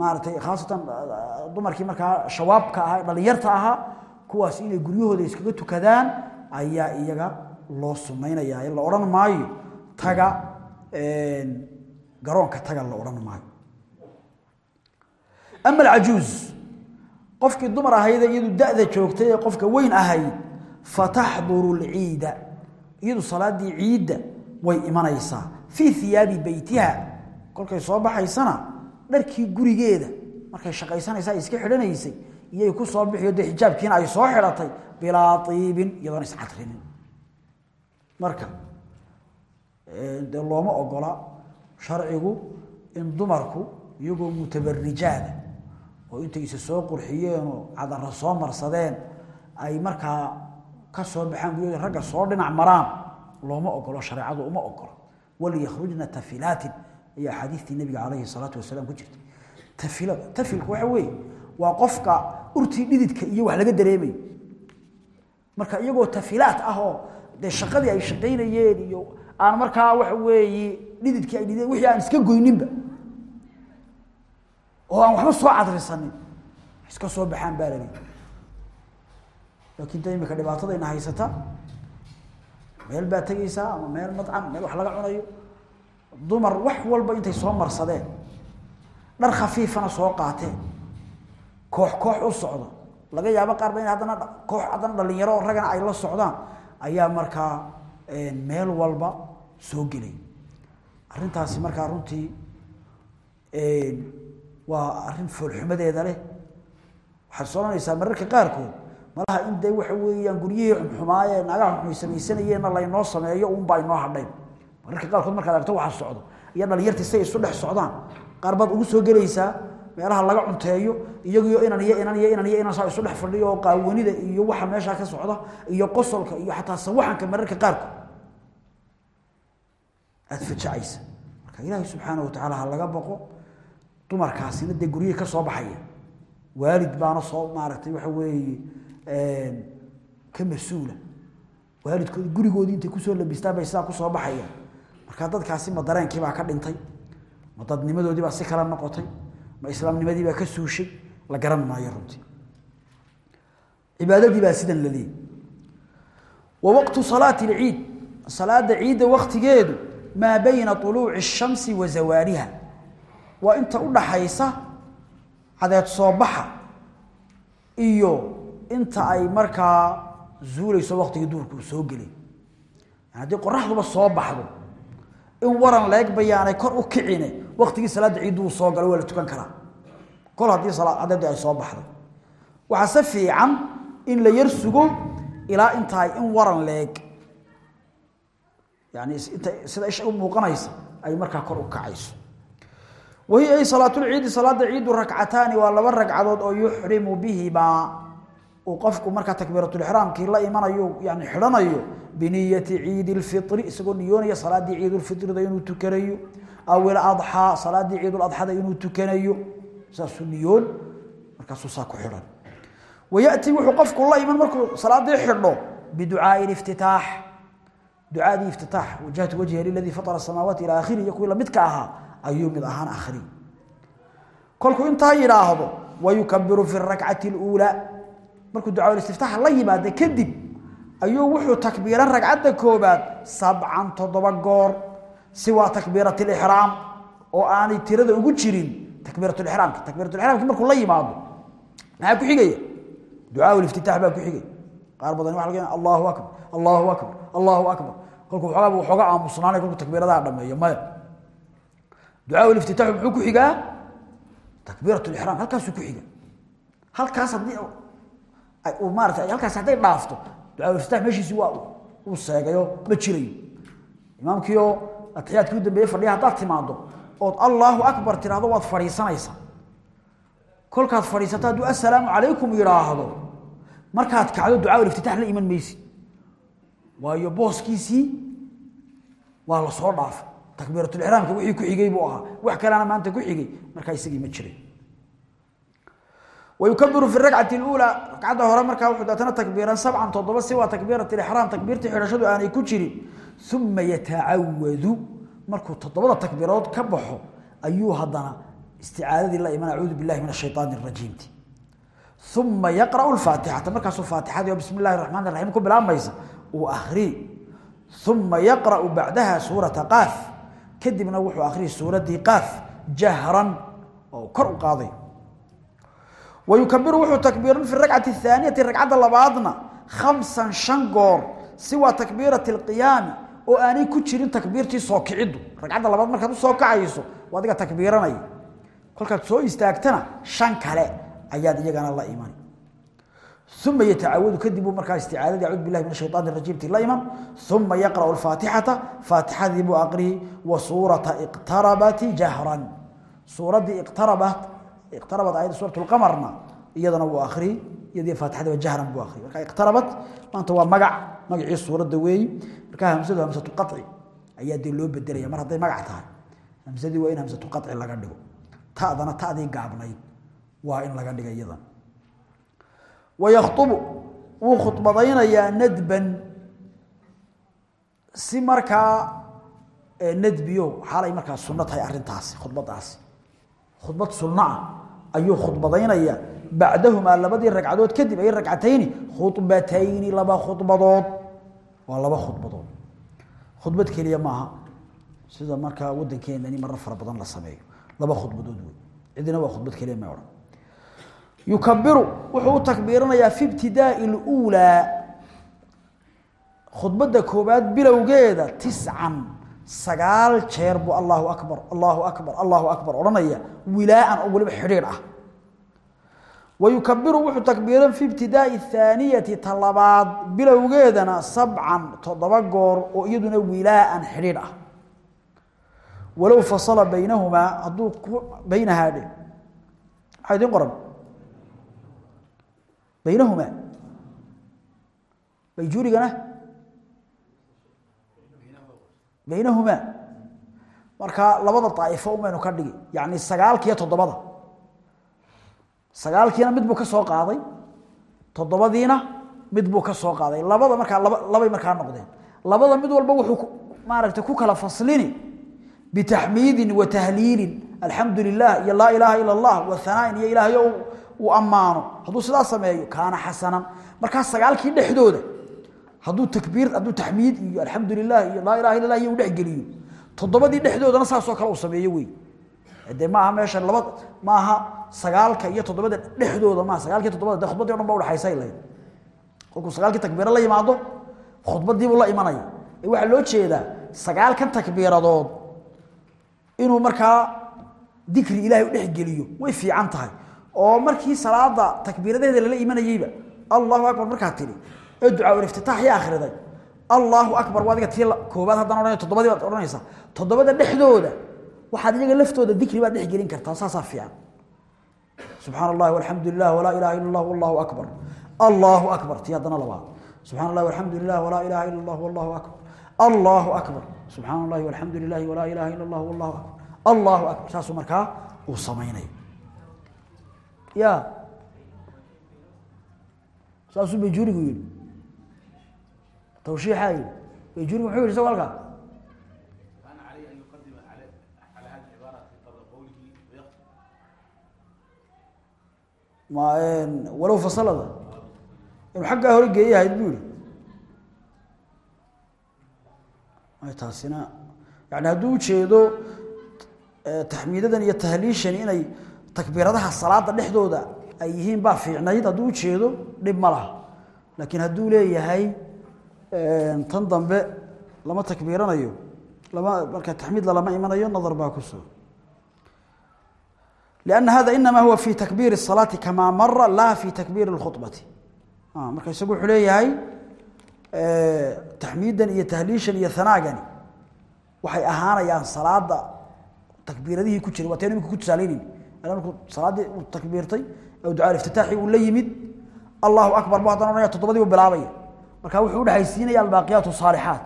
maaragtay khaasatan dumarkii markaa shawaabka ahaa dhalinyarta ahaa kuwaas inay guryahooda iskaga tukadaan ayaa iyaga loo sunaynaya la odhan maayo. Taga garoonka taga la odhan maayo. Ama alcajuuz qofkii dumar ahaydee iyadu da-da joogtay ee qofka weyn ahayd fataxduru lciida iyadu salaadii ciidda way imanaysaa. Fii hiyaabi beytiha kolkay soo baxaysana dharkii gurigeeda markay shaqaysanaysa ay iska xidhanaysay iyay ku soo bixiyo dee ay soo xidhatay bilaa iibin iyadoon iscadrinin marka dee looma ogola sharcigu in dumarku iyagoo mutabarijaada oo intay isa soo qurxiyeenoo cadara soo marsadeen ay markaa ka soo baxaan guryahooda ragga soo dhinac maraan looma ogolo shareecadu uma ogolo. Waliyakhrujna tafilaatin ayaa axaadiistii nabiga calayhi salaatu wasalaam ku jirtay. Tafilada tafilku waxa weeye waa qofka urtii dhididka iyo wax laga dareemayo marka iyagoo tafilaat ah oo dee shaqadii ay shaqaynayeen iyo aan markaa waxa weeye dhididkii ay dhideen wixii aan iska goyninba oo aan waxba soo cadrisanin iska soo baxaan baa lali laakiin da imika dhibaatadayna haysata. Meel baa tegaysaa ama meel madcam meel wax laga cunayo. Dumar wax walba intay soo marsadeen. Dhar khafiifana soo qaateen koox koox u socdo. Laga yaabo qaar ba in haddana koox haddana dhalinyaro ragana ay la socdaan. Ayaa markaa meel walba soo gelay. Arrintaasi markaa runtii waa arrin foolxumadeeda leh. Waxaad soonanaysaa mararka qaarkood malaha in dee waxa weeyaan guryihii xumxumaayee naagaha xumay samaysanayeenna laynoo sameeyo uunbaa inoo hadhayn mararka qaarkood markaad aragto waxa socdo iyo dhalinyartii say isu dhex socdaan. Qaar baad ugu soo gelaysaa meelaha laga cunteeyo iyagiyo inan iyo inan iyo inan iyo inan saa isu dhex fadhiyo oo qaawanida iyo waxa meeshaa ka socda iyo qosolka iyo xataa sawaxanka mararka qaarkood aada fajacaysa. Marka ilaahay subxaana wa tacaala ha laga boqo dumarkaasina dee guryihii ka soo baxaya. Waalid baana soo maaragtay waxa weeye ka mas'uula. Waalidkoodi gurigoodii intay ku soo labistaan bay sidaa ku soo baxayaan. Marka dadkaasi ma dareenkiibaa ka dhintay. Ma dadnimadoodiibaa si kala noqotay. Ma islaamnimadiibaa ka suushay. La garan maayo runtii. Cibaadadiibaa sidan la leeyay. Wa waqtu salaati lciid salaada ciidda waktigeedu maa bayna uluuci الshamsi wa zawaaliha waa inta udhaxaysa cadeed soo baxa. Iyo inta ay markaa zuulayso waktigii duurku soo gelay. Haddii qoraxduba soo baxdo in waran leeg bayaanay kor u kicine waktigii salaada ciiddu uu soo galo waa la tukan karaa. Kol haddii cadeedii ay soo baxday waxaa se fiican in la yar sugo ilaa intaay in waran leeg yani sida isha u muuqanaysa ay markaa kor u kacayso wahiya ay salaatulciidi salaada ciidu rakcataani waa laba ragcadood oo yuxrimu bihimaa. Uu qofku markaa takbiiratulixraamkii la imanayo yani xidhanayo biniyati ciidi lfiri isagoo niyoonaya salaadii ciidulfirida inuu tukanayo aw iladxaa salaadii ciiduladxada inuu tukanayo. Saasuu niyoon markaasuu saa ku xidhan. Wayati wuxuu qofku la iman markuu salaadii xidho biducaai liftitaax ducaadii iftitaax wajahtu wajhiya liladii fatara samaawaati ila akhiri iyo kuwii lamidka ahaa ayuu mid ahaan akhri kolkuu intaa yidhaahdo wayukabiru fi rakcati اluulaa markuu ducaa istiftaaxa la yimaada kadib ayuu wuxuu takbiiran ragcadda koobaad sabcan toddoba goor siwaa takbiirat lixraam oo aanay tirada ugu jirin takbiiratulixraamki takbiiratulixraamki markuu la yimaado maxaa ku xigaya? Ducaa iftitaax baa ku xigaya. Qaar badan waa laga allahu akbar allahu akbar allahu akbar. Kolkuu xoogaa buu xooga aamusnaanay kolkuu takbiiradaha dhameeyo maya ducaa iftitaaxu muxuu ku xigaa? Takbiirat lixraam halkaasuu ku xiga. Halkaas haddii uu maarata halkaas hadday dhaafto ducaa iftitaax meeshiisi waa uu seegayo ma jirayo. Imaamkiioo atixiyaadkii u dambeeye fadhiya haddaad timaado ood allahu akbar tiraahdo waad fadhiisanaysaa kolkaad fadhiisato hadduu assalaamu calaykum yidhaahdo. Markaad kacdo ducaa iftitaax la iman maysid. Waayo booskiisii waa la soo dhaafay takbiiratulixraamka wixii ku xigay buu ahaa. Wax kalena maanta ku xigay. Markaa isagii ma jirin. Wayukabiru fi rakcati luulaa ragcadda hore markaa wuxuu daatana takbiiran sabcan toddoba si waa takbiiratiraxraam takbiirtii xidhashadu aanay ku jirin. Uma yatacawadu markuu toddobada takbiirood ka baxo ayuu haddana isticaadadii la iman acuudu billahi min ashayطaani rajiimti uma yaqra'u lfaatixata markaasuu faatixadii oo bismi illahi raxmaan raxiim ku bilaabmaysa uu akhrii. Uma yaqra'u bacdaha suurata qaaf kadibna wuxuu akhriyi suuraddii qaaf jahran oo kor u qaaday. Wayukabiru wuxuu takbiiran fi rakcati ahaaniyati ragcadda labaadna khamsan shan goor siwa takbiirati alqiyaami oo aanay ku jirin takbiirtii soo kiciddu ragcadda labaad markaad u soo kacayso waa adiga takbiiranaya. Kolkaad soo istaagtana shan kale uma yatacawadu kadib markaa isticaadadii acuudu billahi min ashayطaan rajiimti la iman uma yaqra'u alfaatixata faatixadii buu aqriyi wa suurata iqtarabati jahran suuraddii iqtarabat iqtarabat ayadda suurat lqamarna iyadana wuu akhriyey iyadii faatixadiiba jahran buu akhriyey marka iqtarabat maanta waa magac magacii suuradda weeyi marka hamsadu hamsatu qaci ayaa dee loo bedelaya mar hadday magac tahay hamsadii waa in hamsatu qaci laga dhigo ta'dana ta'dii gaabnayd waa in laga dhiga iyadan wayakhubu wuu khudbadaynayaa nadban si markaa nadbiyo xaalay markaa sunno tahay arrintaasi khudbadaasi khudbad sunno ah ayuu khudbadaynayaa bacdahumaa labadii ragcadood kadib ay ragcatayni khudbatayni laba khudbadood waa laba khudbadood khudbad keliya maaha sida markaa waddankeenani marro fara badan la sameeyo laba khudbadood wey cidina waa khudbad keliya may odhan yukabiru wuxuu u takbiiranayaa fi ibtidaai اluulaa khudbadda koobaad bilowgeeda tiscan sagaal jeer buu allahu akbar allahu akbar allahu akbar odhanaya wilaaan oo weliba xidhiidh ah. Wayukabiru wuxuu takbiiran fi ibtidaai اthaaniyati ta labaad bilowgeedana sabcan toddoba goor oo iyaduna wilaaan xidhiidh ah. Walow fasala baynahumaa hadduu baynahaa dhe maxaa idiin qoran baynahumaa bayjuurigana baynahumaa marka labada daa'ifo umaynu ka dhigi yacni sagaalkiiyo toddobada sagaalkiina mid buu ka soo qaaday toddobadiina mid buu ka soo qaaday labada markaa laba labay markaa noqdeen labada mid walba wuxuu maaragtay ku kala faslini bitaxmiidin wa tahliilin alxamdu lilah iyo laa ilaaha ila allah wa hanaain iyo ilaahayo uu ammaano hadduu sidaa sameeyo kaana xasanan. Markaa sagaalkii dhexdooda hadduu takbiir hadduu taxmiid iyo alxamdu lilah iyo laa ilaha illa iyo u dhexgeliyo toddobadii dhexdoodana saasoo kale uu sameeyo wey de maaha meesha laba maaha sagaalka iyo toddobada dhexdooda maaha sagaalkii toddobada de khudbadii o ba udhaxaysay lahayd. Kolkuu sagaalkii takbiiro la yimaado khudbadiibuu la imanaya. Ee waxaa loo jeedaa sagaalkan takbiiradood inuu markaa dikri ilaahay u dhexgeliyo way fiican tahay oo markii salaada takbiiradeeda lala imanayeyba allahu akbar markaa tidhi ee ducaa uliftitaax ya akhriday allahu akbar waa adiga tii koobaad haddana odhanaya toddobadii baad odhanaysaa. Toddobada dhexdooda waxaad iyaga laftooda dikri baad dhex gelin kartaa saasaa fiican. Subxaana allahi walxamdu lilah walaa ilaha illa allah wallahu akbar. Allahu akbar tii haddana labaad. Subxana allahi walxamdu lilah walaa ilaha illa allah wallahu akbar. Allahu akbar. Subxaana allahi walxamdu lilahi walaa ilaha illa allah wallahu akbar. Allahu akbar. Saasuu markaa uu samaynayo ya. Saasuu bayjuurigu yidhi. Tawshiixaa yidhi. Bayjuurigu muxuu yidhi isago halkaa walow fasalada. Inuu xaggaa hore geeyahayd buu yihi taasina. Yani hadduu ujeedo taxmiidadan iyo tahliishan inay takbiiradaha salaada dhexdooda ay yihiin baa fiicnayd hadduu ujeedo dhib ma laha laakiin hadduu leeyahay tan dambe lama takbiiranayo lama marka taxmiid lalama imanayo nadar baa ku sugan لأن hذا إنما هو في تكبير الصلاة كما mر لا في تكبير الخطبة marka isagu wuxuu leeyahay تaxmiidan iyo تhliishan iyo ثanaagani waxay ahaanayaan salaada takbiiradihii ku jiray waa teen imika ku tusaalaynayn markuu salaadii u takbiirtay aw ducaa iftitaaxi uu la yimid allahu akbar bu haddana toddobadii u bilaabaya. Marka wuxuu udhexaysiinaya albaaqiyaat saalixaat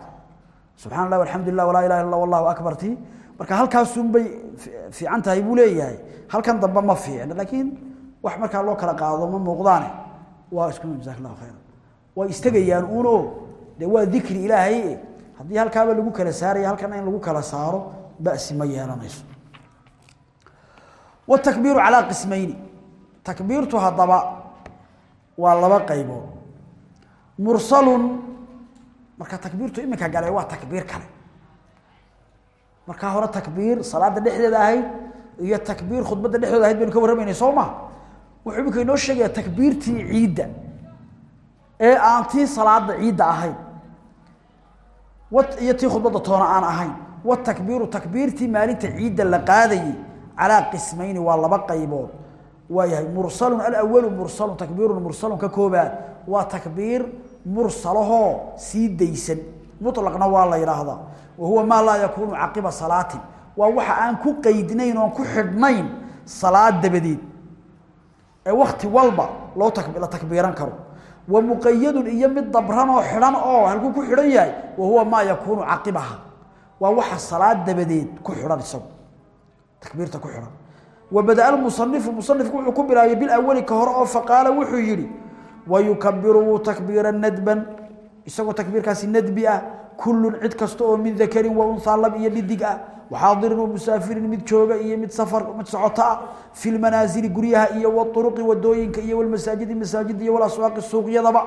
subxana allah walaa ilaha illa wallahu akbar ti marka halkaasunbay fiican tahay buu leeyahay. Halkan dambe ma fiicna laakiin wax markaa loo kala qaado ma muuqdaane. Waa isku jazaak khayra way istagayaan uunoo. Dee waa dikri ilaahay. Haddii halkaaba lagu kala saaraya halkana in lagu kala saaro basi ma yeelanayso watakbiiru calaa qismayni. Takbiirtu haddaba waa laba qaybood. Mursalun marka takbiirtu iminka gale waa takbiir kale. Markaa hore takbiir salaada dhexdeeda ahayd iyo takbiir khudbadda dhexdooda ahayd baynu ka warramaynay soo ma? Wuxuu iminka inoo sheegaya takbiirtii ciidda ee aan tii salaada ciidda ahayn. Iyo tii khudbadda toona aan ahayn. Watakbiiru takbiirtii maalinta ciidda la qaadayey calaa qismayni waa laba qaybood. Waayahay mursalun alawalu mursalun takbiirun mursalun ka koobaad. Waa takbiir mursalahoo sii daysan. Mutlaqna waa la yidhaahdaa wahuwa maa laa yakuunu caqiba salaatin. Waa waxa aan ku qeydnayn oon ku xidhnayn salaad dabadeed. Ee wakti walba loo la takbiiran karo. Wa muqayadun iyo mid dabran oo xidhan oo halkuu ku xidhan yahay wahuwa maa yakuunu waa waxa ku xidhan isagu takbiirta ku xidhan wa bada musanifu musanifku wuxuu ku bilaabay bilawali ka hore oo faqaala wuxuu yidhi wayukabiru wuu takbiira nadban isagoo takbiirkaasi nadbi ah kullun cid kasta oo min dakarin wa unhaa iyo dhidig ah waxaadirin wa musaafirin mid jooga iyo mid safar mid socoto ah fi lmanaasili guryaha iyo waruqi waddooyinka iyo walmasaajidi masaajida iyo walaswaaqi suuqyadaba.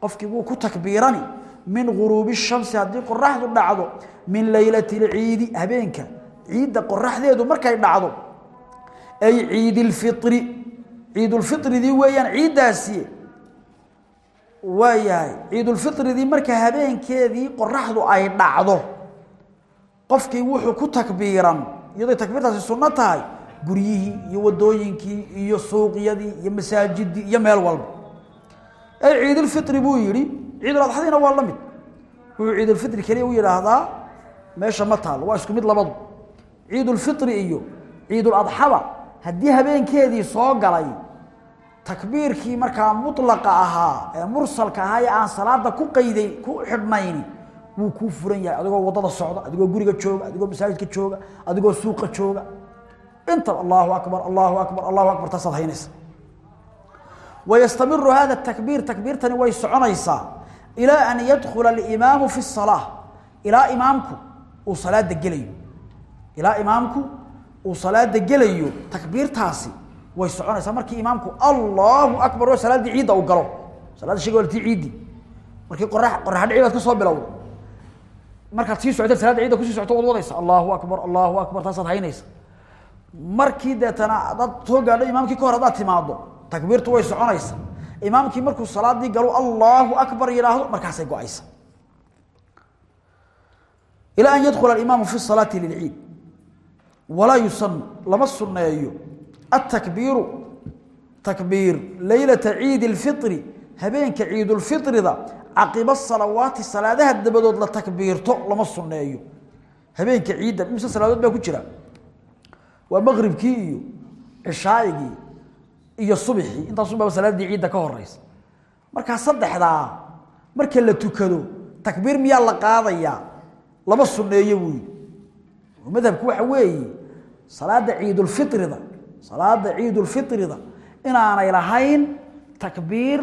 Qofkii wuu ku takbiirani min guruubi shamsi haddii qoraxdu dhacdo min leylati lciidi habeenka ciidda qoraxdeedu markay dhacdo ay ciidilfiri ciidulfiridii weeyaan ciiddaasi waayahay. Ciidulfiridii marka habeenkeedii qoraxdu ay dhacdo qofkii wuxuu ku takbiiran iyadoo takbiirtaasi sunno tahay guryihii iyo wadooyinkii iyo suuqyadii iyo masaajidii iyo meel walba. Ay ciidulfiri buu yidhi ciiduladxadiina waa la mid. Wuxuu ciidulfiri keliya u yidhaahdaa meesha ma taalo waa isku mid labadu ciidulfiri iyo ciiduladxada haddii habeenkeedii soo galay takbiirkii markaa mulaqa ahaa ee mursalka ahaa ee aan salaada ku qayday ku xidhnayni wuu kuu furan yahay. Adigoo waddada socda adigoo guriga jooga adigoo masaajidka jooga adigoo suuqa jooga. Inta allahu akbar allahu akbar allahu akbar taasaad haynaysa. Wayastamiru hada takbiir takbiirtani way soconaysaa. Ilaa an yadkhula alimaamu fi salaa ilaa imaamku uu salaada gelayo ilaa imaamku uu salaada gelayo takbiirtaasi way soconaysaa. Markii imaamku allahu akbar oo salaadii ciidda uu galo. Salaada tii ciiddi markii qorax qorax dhici baad ka soo bilowda markaad sii socotad salaada ciidda ku sii socoto waad wadaysa allahu akbar allahu akbar taasaad haynaysa markii deetana adaad soo imaamkii ka hor haddaad timaado takbiirtu way soconaysa imaamkii markuu salaadii galo allahu akbar yidhaahdo markaasay go'aysa ilaa an yadkhula alimaamu fi salaati lilciid walaa yusanu lama sunneeyo. Atakbiiru takbiir leylata ciidi lfiri habeenka ciidulfirida caqiba salawaati salaadaha dabadood la takbiirto lama sunneeyo. Habeenka ciidda mise salaadood baa ku jira? Waa maqribkii iyo cishaaigii iyo subxii intaasunbaa salaadii ciidda ka horeysa markaa saddexdaa marka la tukado takbiir miyaa la qaadayaa? Lama sunneeyo buu yidhi madhabku waxa weeye salaada ciidulfirida salaada ciidulfirida inaanay lahayn takbiir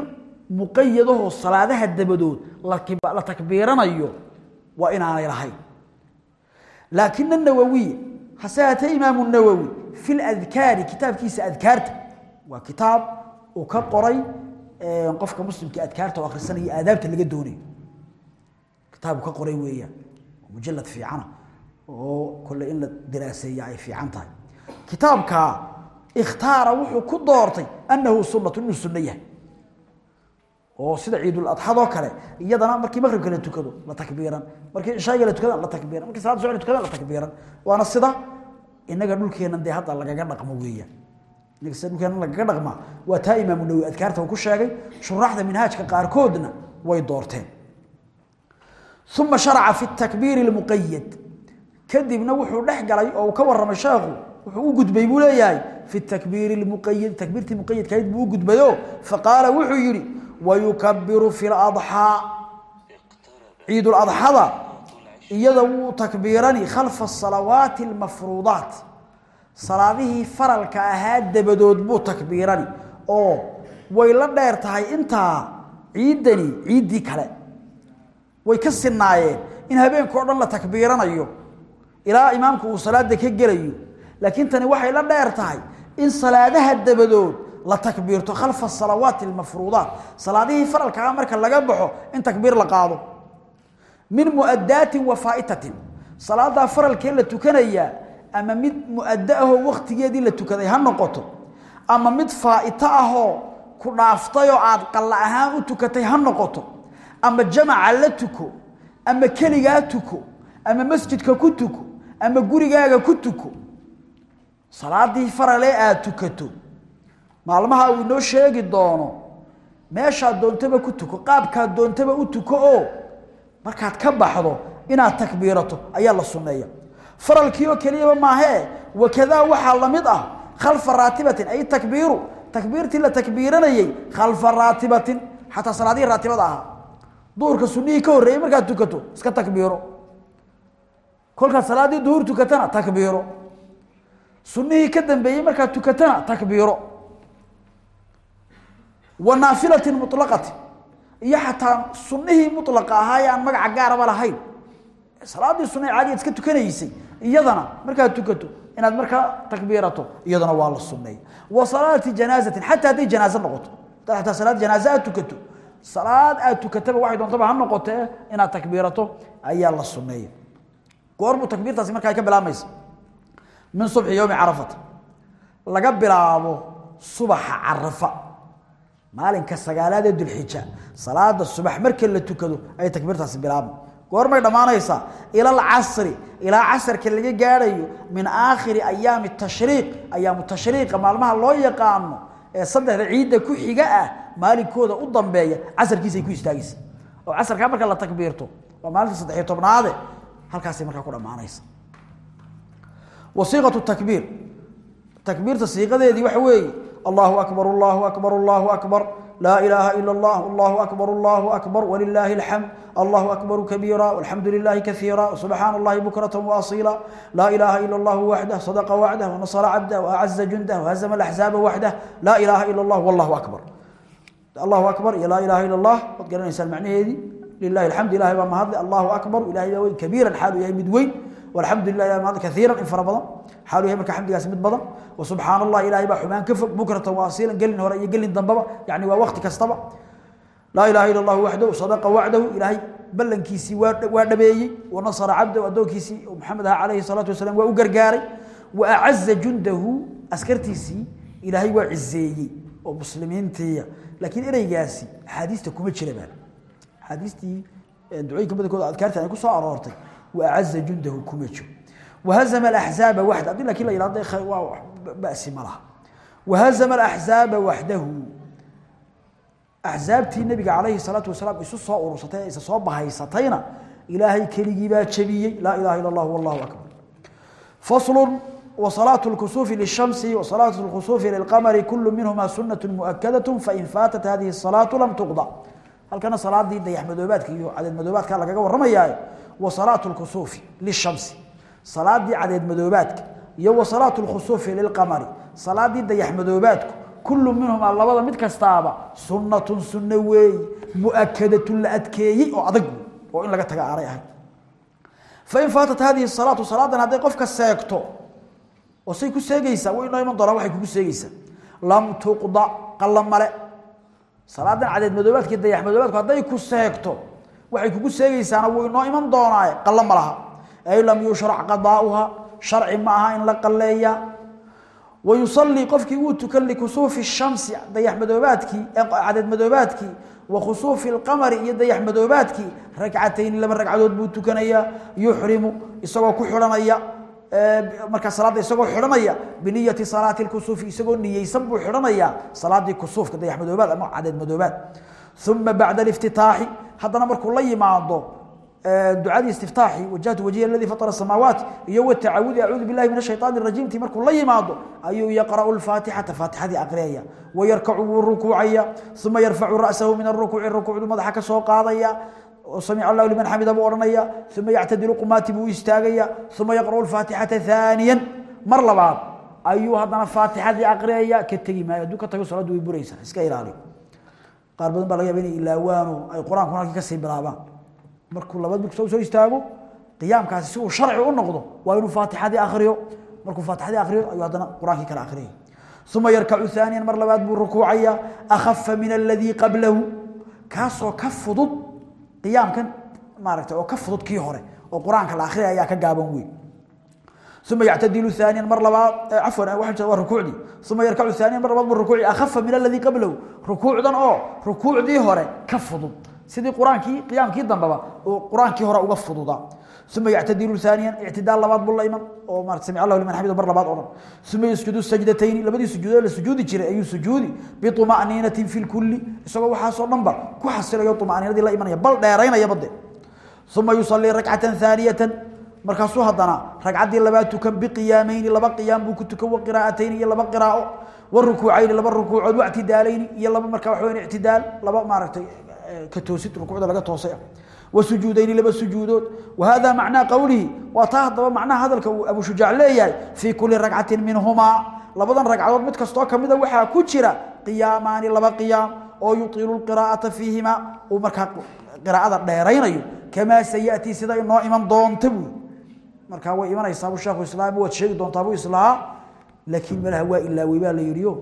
muqayadahoo salaadaha dabadood la takbiiranayo waa inaanay lahayn. Laakin الnawawiy hase haatee imaamu nawowi fi ladkaari kitaabkiisa adkaarta waa kitaab uu ka qoray qofka muslimka adkaarta oo akhrisanaya aadaabta laga doonayo. Kitaab uu ka qoray weeyaan mujalad fiicana oo kole in la diraaseeya ay fiican tahay. Kitaabka ikhtaara wuxuu ku doortay annahu sunatu inuu sunno yahay. Oo sida ciiduladxadoo kale iyadana markii maqribka la tukado la takbiiran. Markii cishaaga la tukada la takbiiran. Markii salaada subax la tukada la takbiiran. Waana sida inaga dhulkeenan dee hadda lagaga dhaqmo weeyaan inaga sida dhulkeenan lagaga dhaqma. Waa taa imaamu nawowi adkaarta uu ku sheegay shuraaxda minhaajka qaarkoodna way doorteen. Uma sharaca fi takbiiri lmuqayad kadibna wuxuu dhex galay oo ka warramay sheekhu wuxuu u gudbay buu leeyahay fi takbiiri lmuqayad takbiirtii muqayadkahayd buu u gudbayo. Faqaala wuxuu yidhi wayukabiru fi ladxaa ciiduladxada iyada wuu takbiirani khalfa salawaati almafruudaat salaadihii faralka ahaa dabadood buu takbiirani oo way la dheer tahay intaa ciiddani ciiddii kale way ka sinaayeen in habeenkao dhan la takbiiranayo ilaa imaamku uu salaada ka gelayo. Laakiin tani waxay la dheer tahay in salaadaha dabadood la takbiirto khalfa salawaati almafruudaat salaadihii faralka ah marka laga baxo in takbiir la qaado. Min muadaatin wa faa'itatin salaadaa faralkee la tukanayaa ama mid muaddo ahoo wakhtigeedii la tukaday ha noqoto ama mid faa'ito ahoo ku dhaaftayoo aad qalla ahaan u tukatay ha noqoto ama jamaca la tuko ama keligaa tuko ama masjidka ku tuko ama gurigaaga ku tuko salaadii faralee aad tukato maalmaha uu inoo sheegi doono meeshaad doontaba ku tuko qaabkaad doontaba u tuko oo markaad ka baxdo inaad takbiirato ayaa la sunneeya. Faralkii oo keliyaba maahee wakadaa waxaa la mid ah khalfa raatibatin ay takbiiru takbiirtii la takbiiranayey khalfa raatibatin xataa salaadihii raatibada ahaa. Duhurka sunihii ka horreeyey markaad tukato iska takbiiro kolkaad salaaddii duhur tukatana takbiiro. Sunihii ka dambeeyey markaad tukatana takbiiro. Wa naafilatin mulaqatin iyo xataa sunihii mulaqa ahaa ee aan magaca gaaraba lahayn. Salaaddii sunna caadiyaad iska tukanaysay iyadana markaad tukato inaad markaa takbiirato iyadana waa la sunneey wa salaati janaazatin xataa hadday janaaze noqoto. Xataa salaad janaaze aad tukato salaad aad tukataba waxay doontaba ha noqotee inaad takbiirato ayaa la sunneeya goorbuu takbiirtaasi markaa ka bilaabmaysa min subxi yowmi carafata laga bilaabo subaxa carafa maalinka sagaalaad ee dulxija salaada subax marka la tukado ayay takbiirtaasi bilaabma goormay dhammaanaysaa ila alcasri ilaa casarka laga gaadhayo min aakhiri ayaami tashriiq ayaamu tashriiqa maalmaha loo yaqaano ee saddexda ciidda ku xiga ah maalinkooda u dambeeya casarkiisay ku istaagaysa. Oo casarkaa marka la takbiirto waa maalinta saddexiyo tobnaade halkaasay markaa ku dhammaanaysa. Wasiiqatu takbiir. Takbiirta siiqadeedii waxa weeye allahu akbar allahu akbar allahu akbar laa ilaaha ila allah allahu akbar allahu akbar walilaahi alxamd allahu akbaru kabiira walxamdu lilaahi kaiira subxaana allahi bukrata waasiila laa ilaaha ila allahu waxdah sadaqa wacdah wanasara cabdah waacaza jundah wahazama alaxzaaba waxdah laa ilaaha ila allah wallahu akbar. Allahu akbar iyo laa ilaha illa allah waad garanaysaan macnaheedii lilahi alxamdu ilahay baa mahadle allahu akbar. Ilahay baa weyn kabiiran xaalu yahay mid weyn. Walxamdu lilah ilahay mahadle kaiiran in fara badan. Xaalu yahay marka xamdigaasi mid badan. Wa subxaana allah ilahay baa xumaan ka fog bukratan wa asiilan gelin hore iyo gelin dambaba. Yani waa waqti kastaba. Laa ilaha illa allahu waxdahu sadaqa wacdahu ilaahay ballankiisii waa dhabeeyey. Wanasara cabdahu addoonkiisii maxamed aha calayhi salaatu wasalaam waa u gargaaray. Wa acaza jundahu askartiisii ilaahay waa cizeeyey oo muslimiintiiya. Laakiin ereygaasi axaadiista kuma jira baa axaadiistii ducooyinka badankooda adkaartan ay ku soo aroortay wa acaza jundahu kuma jiro wahazama alaxzaaba waxda haddii laakiin la yidhahdo waa basi ma laha wahazama alaxzaaba waxdahu axzaabtii nabiga calayhi salaatu wasalaam isu soo urursatay isa soo bahaysatayna ilaahay keligii baa jabiyey laa ilaha illa allah wallahu akbar faslun وصلاة الكسوف للشمس وصلاة الخسوف للقمر كل منهما سنة مؤكدة فإن فاتت هذه الصلاة لم تقضى halkana salaadii dayaxmadoobaadka iyo cadeedmadoobaadka lagaga waramayaa wa salaatu lkusuufi lishamsi salaadii cadeedmadoobaadka iyo wa salaatu lkhusuufi lilqamari. Salaadii dayaxmadoobaadku kullu minhumaa labada mid kastaaba sunnatun sunno weey muakadatun la oo adag oo in laga taga aanay ahayd. Fain faatat haadihi salaatu salaadan hadday qofka seegto oo say ku seegaysaa waynoo iman doonaa waxay kugu seegaysaa. Lam tuqda qalla male salaadan cadeed madoobaadka dayax madoobaadku hadday ku seegto waxay kugu seegaysaana wuu inoo iman doonaaye qalla ma laha. Ay lam yushrac qadaa'uha sharci ma aha in la qalleeya. Wayusallii qofkii wuu tukan likusuufi shamsi dayax madoobaadkii cadeed madoobaadkii. Wa khusuufi alqamari iyo dayax madoobaadkii ragcatayni laba ragcadood buu tukanayaa yuxrimu isagoo ku xidhanaya marka salaada isagoo xidhanaya biniyati salaati lkusuufi isagoo niyeysan buu xidhanaya salaadii kusuufka dayax madoobaad ama cadeed madoobaad uma bacda aliftitaaxi haddana markuu la yimaado ducadii istiftaaxi wajahtu wajhiya aladii fatara samaawaat iyo watacawudi acuudu billahi min ashayطaani rajiimti markuu la yimaado ayuu yaqra'u lfaatixata faatixadii aqriyaya. Wayarkacu wuu rukuucaya uma yarfacu ra'sahu min arukuuci rukuucdu madaxa ka soo qaadaya سمع الله لمن حمده ورنيا ثم يعتدل قماتي بو استاغيا ثم يقرأ الفاتحة ثانيا مر لبعض أيها هذا فاتحة أقرأيا كتجي ما يدوك تقول صلاة ويبريسا اسكا إلالي قال بدن بلغي بيني إلا وانو أي قرآن كنا كسي بلابان مركو لبعض بك سو سو استاغو قيام كاسي سو شرع ونقضو وينو فاتحة أقرأيو مركو فاتحة أقرأيو أيها هذا قرآن كنا أقرأيو ثم يركع ثانيا مر لبعض بالركوعية أخف من الذي قبله كاسو كفضض yaamkan maarata oo ka fudud kii hore oo quraanka la akriya ayaa ka gaaban weyn. Uma yactadilu aaniyan mar labaad cafwan ah, waa rukuucdii. Uma yarkacu aaniyan mar labaad bu rukuuci akhafa min aladii qablahu. Rukuucdan oo rukuucdii hore ka fudud. Sidii quraankii qiyaamkii dambeba oo quraankii hore uga fududa uma yactadilu aaniya ictidaal labaad buu la iman oo marat samic allahu liman xamid bar labaad o dhan uma yasjudu sajdatayn labadii sujuudood la sujuudi jiray ayuu sujuudi biumaniinatin fi lkulli isagoo waxaasoo dhan ba ku xasilayo umaniinadii la imanaya bal dheeraynaya bade uma yusalii ragcatan aaniyatan markaasuu haddana ragcaddii labaad tukan biqiyaamayni laba qiyaam buu ku tukan waqiraa'atayni iyo laba qiraao warukuucayni laba rukuucood wactidaalayni iyo laba marka waxa ictidaal laba maaragtay katoosid rukuucda laga toosay ah sujuudayni laba sujuudood wa hada macnaa qowlihi waa taa haddaba macnaha hadalka uu abu shujaac leeyahay fii kulli ragcatin minhumaa labadan ragcadood mid kastoo ka mida waxaa ku jira qiyaamaani laba qiyaam oo yutiilu lqiraa'ata fiihima uu markaa qiraa'ada dheeraynayo kamaa sayatii sida inoo iman doonta buu markaa way imanaysaa buu sheekhu islaam waad sheegi doontaa buu islaa laakiin malaha waa ilaawey baa la yidhiyo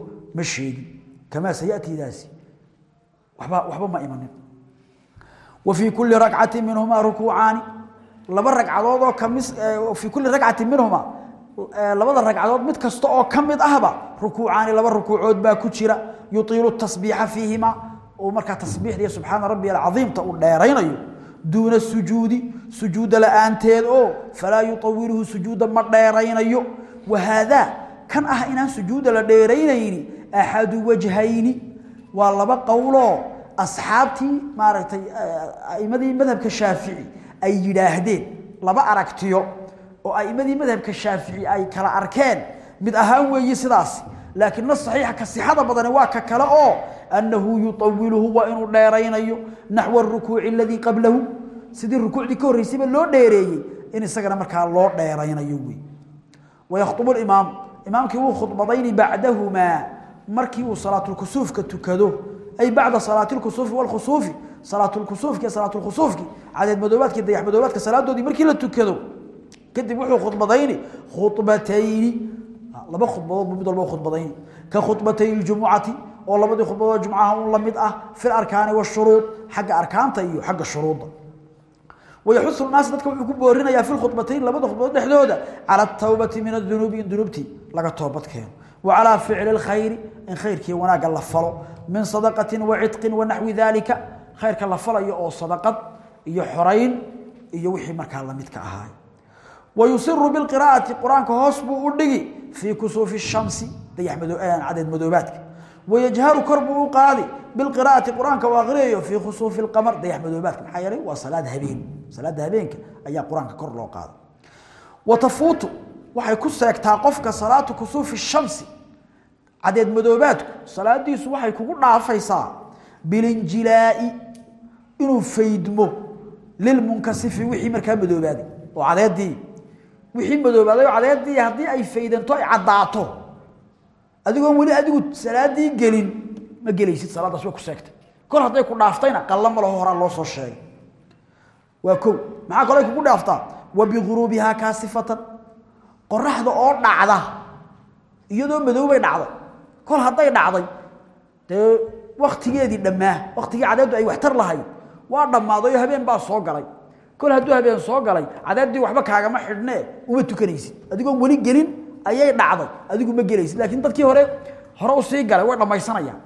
wa fii kulli ragcatin minhumaa rukuucaani laba ragcadood oo kamis fii kulli ragcatin minhumaa labada ragcadood mid kasta oo ka mid ahba rukuucaani laba rukuucood baa ku jira. Yutiilu tasbiixa fiihima. Oo markaa tasbiixda subxaana rabbi alcadiimta uu dheeraynayo. Duuna sujuudi sujuuda la'aanteed oo falaa yutawiluhu sujuuda ma dheeraynayo. Wahaadaa kan ah inaan sujuuda la dheeraynayni axadu wajhayni waa laba qowloo asxaabtii maaragtay a'imadii madhabka shaafici ay yidhaahdeen laba aragtiyo oo a'imadii madhabka shaafici ay kala arkeen. Mid ahaan weeye sidaasi laakiin na saxiixa ka sixada badani waa ka kale oo annahu yutawiluhu waa inuu dheeraynayo naxwa arukuuci aladii qablahu. Sidii rukuucdii ka horreysayba loo dheereeyey in isagana markaa loo dheeraynayo wey. Wayakhtubu limaamu imaamkii wuu khudbadayni bacdahumaa markii uu salaatulkusuufka tukado ay bacda salaati lkusuufi walkhusuufi salaatulkusuufki iyo salaatulkhusuufki cadeed madoobaadka dayax madoobaadka salaadoodii markii la tukado kadib wuxuu khudbadayni khudbatayni laba khudbadoodba mid walba khudbadayni ka khudbatay ljumucati oo labadii khudbadood jumcaha un la ah fil arkaani washuruud xagga arkaanta iyo xagga shuruudda wayxusu naas dadka wuxuu ku boorinayaa fi khudbatayn labada khudbadood dhexdooda cala atawbati min adunuubi in dunuubtii laga toobad keeno wa ala fi'l al-khayr in khayrkii wanaaga la falo min sadaqatin wa 'itqin wa nahwi dhalika khayrka la falayo oo sadaqad iyo xorayn iyo wixii markaa la mid ka ahaay ويسر بالقراءة قرآن كهوسب ودغي في كسوف الشمس ديحمدو ان عدد مدوباتك ويجهر كربو قاضي بالقراءة قرآن كواغريه في خسوف القمر ديحمدو باتك محيري وصلاة هبين صلاة هبينك أي قرآن ككر لو قاضي وتفوت waxay ku seegtaa qofka salaatu kusuuf shamsi. Cadeed madoobaadku salaadiisu waxay kugu dhaafaysaa bilinjilaa'i inuu faydmo lilmunkasifi wixii markaa madoobaaday. Oo cadeedii wixii madoobaaday oo cadeedii haddii ay faydanto ay caddaato. Adigoon weli adigu salaadii gelin ma gelaysid salaadaas way ku seegtay. Kol hadday ku dhaaftayna qalla ma laho horaa loo soo sheegay. Waa kow. Maxaa kaloo ay kugu dhaaftaa? Wa kaasifatan qoraxda oo dhacda iyadoo madoobay dhacday. Kol hadday dhacday dee waktigeedii dhammaa waktigii cadeeddu ay waxtar lahayd waa dhammaaday habeen baa soo galay. Kol hadduu habeen soo galay cadeeddii waxba kaagama xidhnee uma tukanaysid. Adigoon weli gelin ayay dhacday adigu ma gelaysid. Laakiin dadkii hore hore u sii galay way dhammaysanayaan.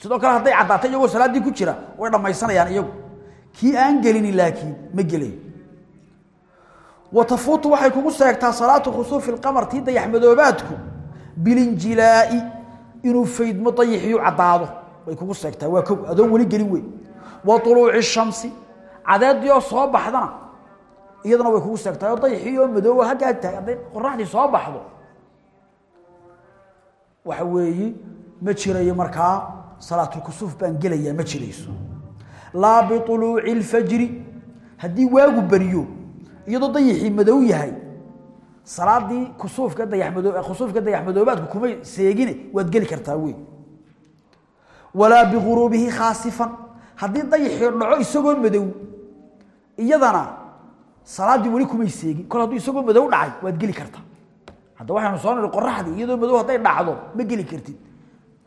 Sidoo kale hadday caddaatay iyagoo salaaddii ku jira way dhammaysanayaan iyagu. Kii aan gelini laakiin ma gelayo watafuutu waxay kugu seegtaa salaatu khusuufi lqamar tii dayax madoobaadku bilinjilaa'i inuu faydmo dayixiyu caddaado way kugu seegtaa waa kow adoon weli gelin wey wa uluuci shamsi cadeeddii oo soo baxdana iyadana way kugu seegtaa oo dayixii oo madooba haggaa tahay hadday qoraxdii soo baxdo waxa weeyi ma jirayo markaa salaatulkusuuf baan gelayaa ma jirayso laa biuluuci اlfajri haddii waagu beriyo iyadoo dayixii madow yahay. Salaadii kusuufka dayaxmado khusuufka dayaxmadoobaadku kumay seegine waad geli kartaa wey walaa biguruubihi khaasifan. Haddii dayixii dhaco isagoo madow iyadana salaadii weli kumay seegin. Kol hadduu isagoo madow dhacay waad geli kartaa. Hadda waxaynu soo niri qoraxdii iyadoo madow hadday dhacdo ma geli kartid.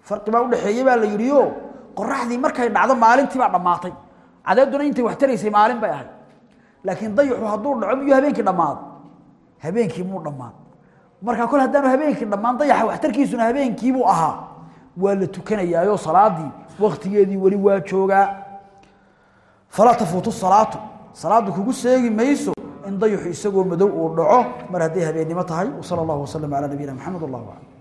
Farqi baa udhexeeye baa la yidhi qoraxdii markay dhacdo maalintii baa dhammaatay. Cadeeduna intay wax taraysay maalin bay ahayd laakiin dayixu hadduu dhaco miyuu habeenkii dhammaado habeenkii muu dhammaan marka kol haddaanu habeenkii dhammaan dayaxa waxtarkiisuna habeenkiibuu ahaa. Waa la tukanayaayo salaadii waktigeedii weli waa joogaa. Falaa tafuutu salaatu. Salaadu kugu seegi mayso in dayixu isagoo madow uu dhaco. Mar hadday habeennimo tahay wsala allahu wasalam calaa nabiyina maxamed wallahu aclam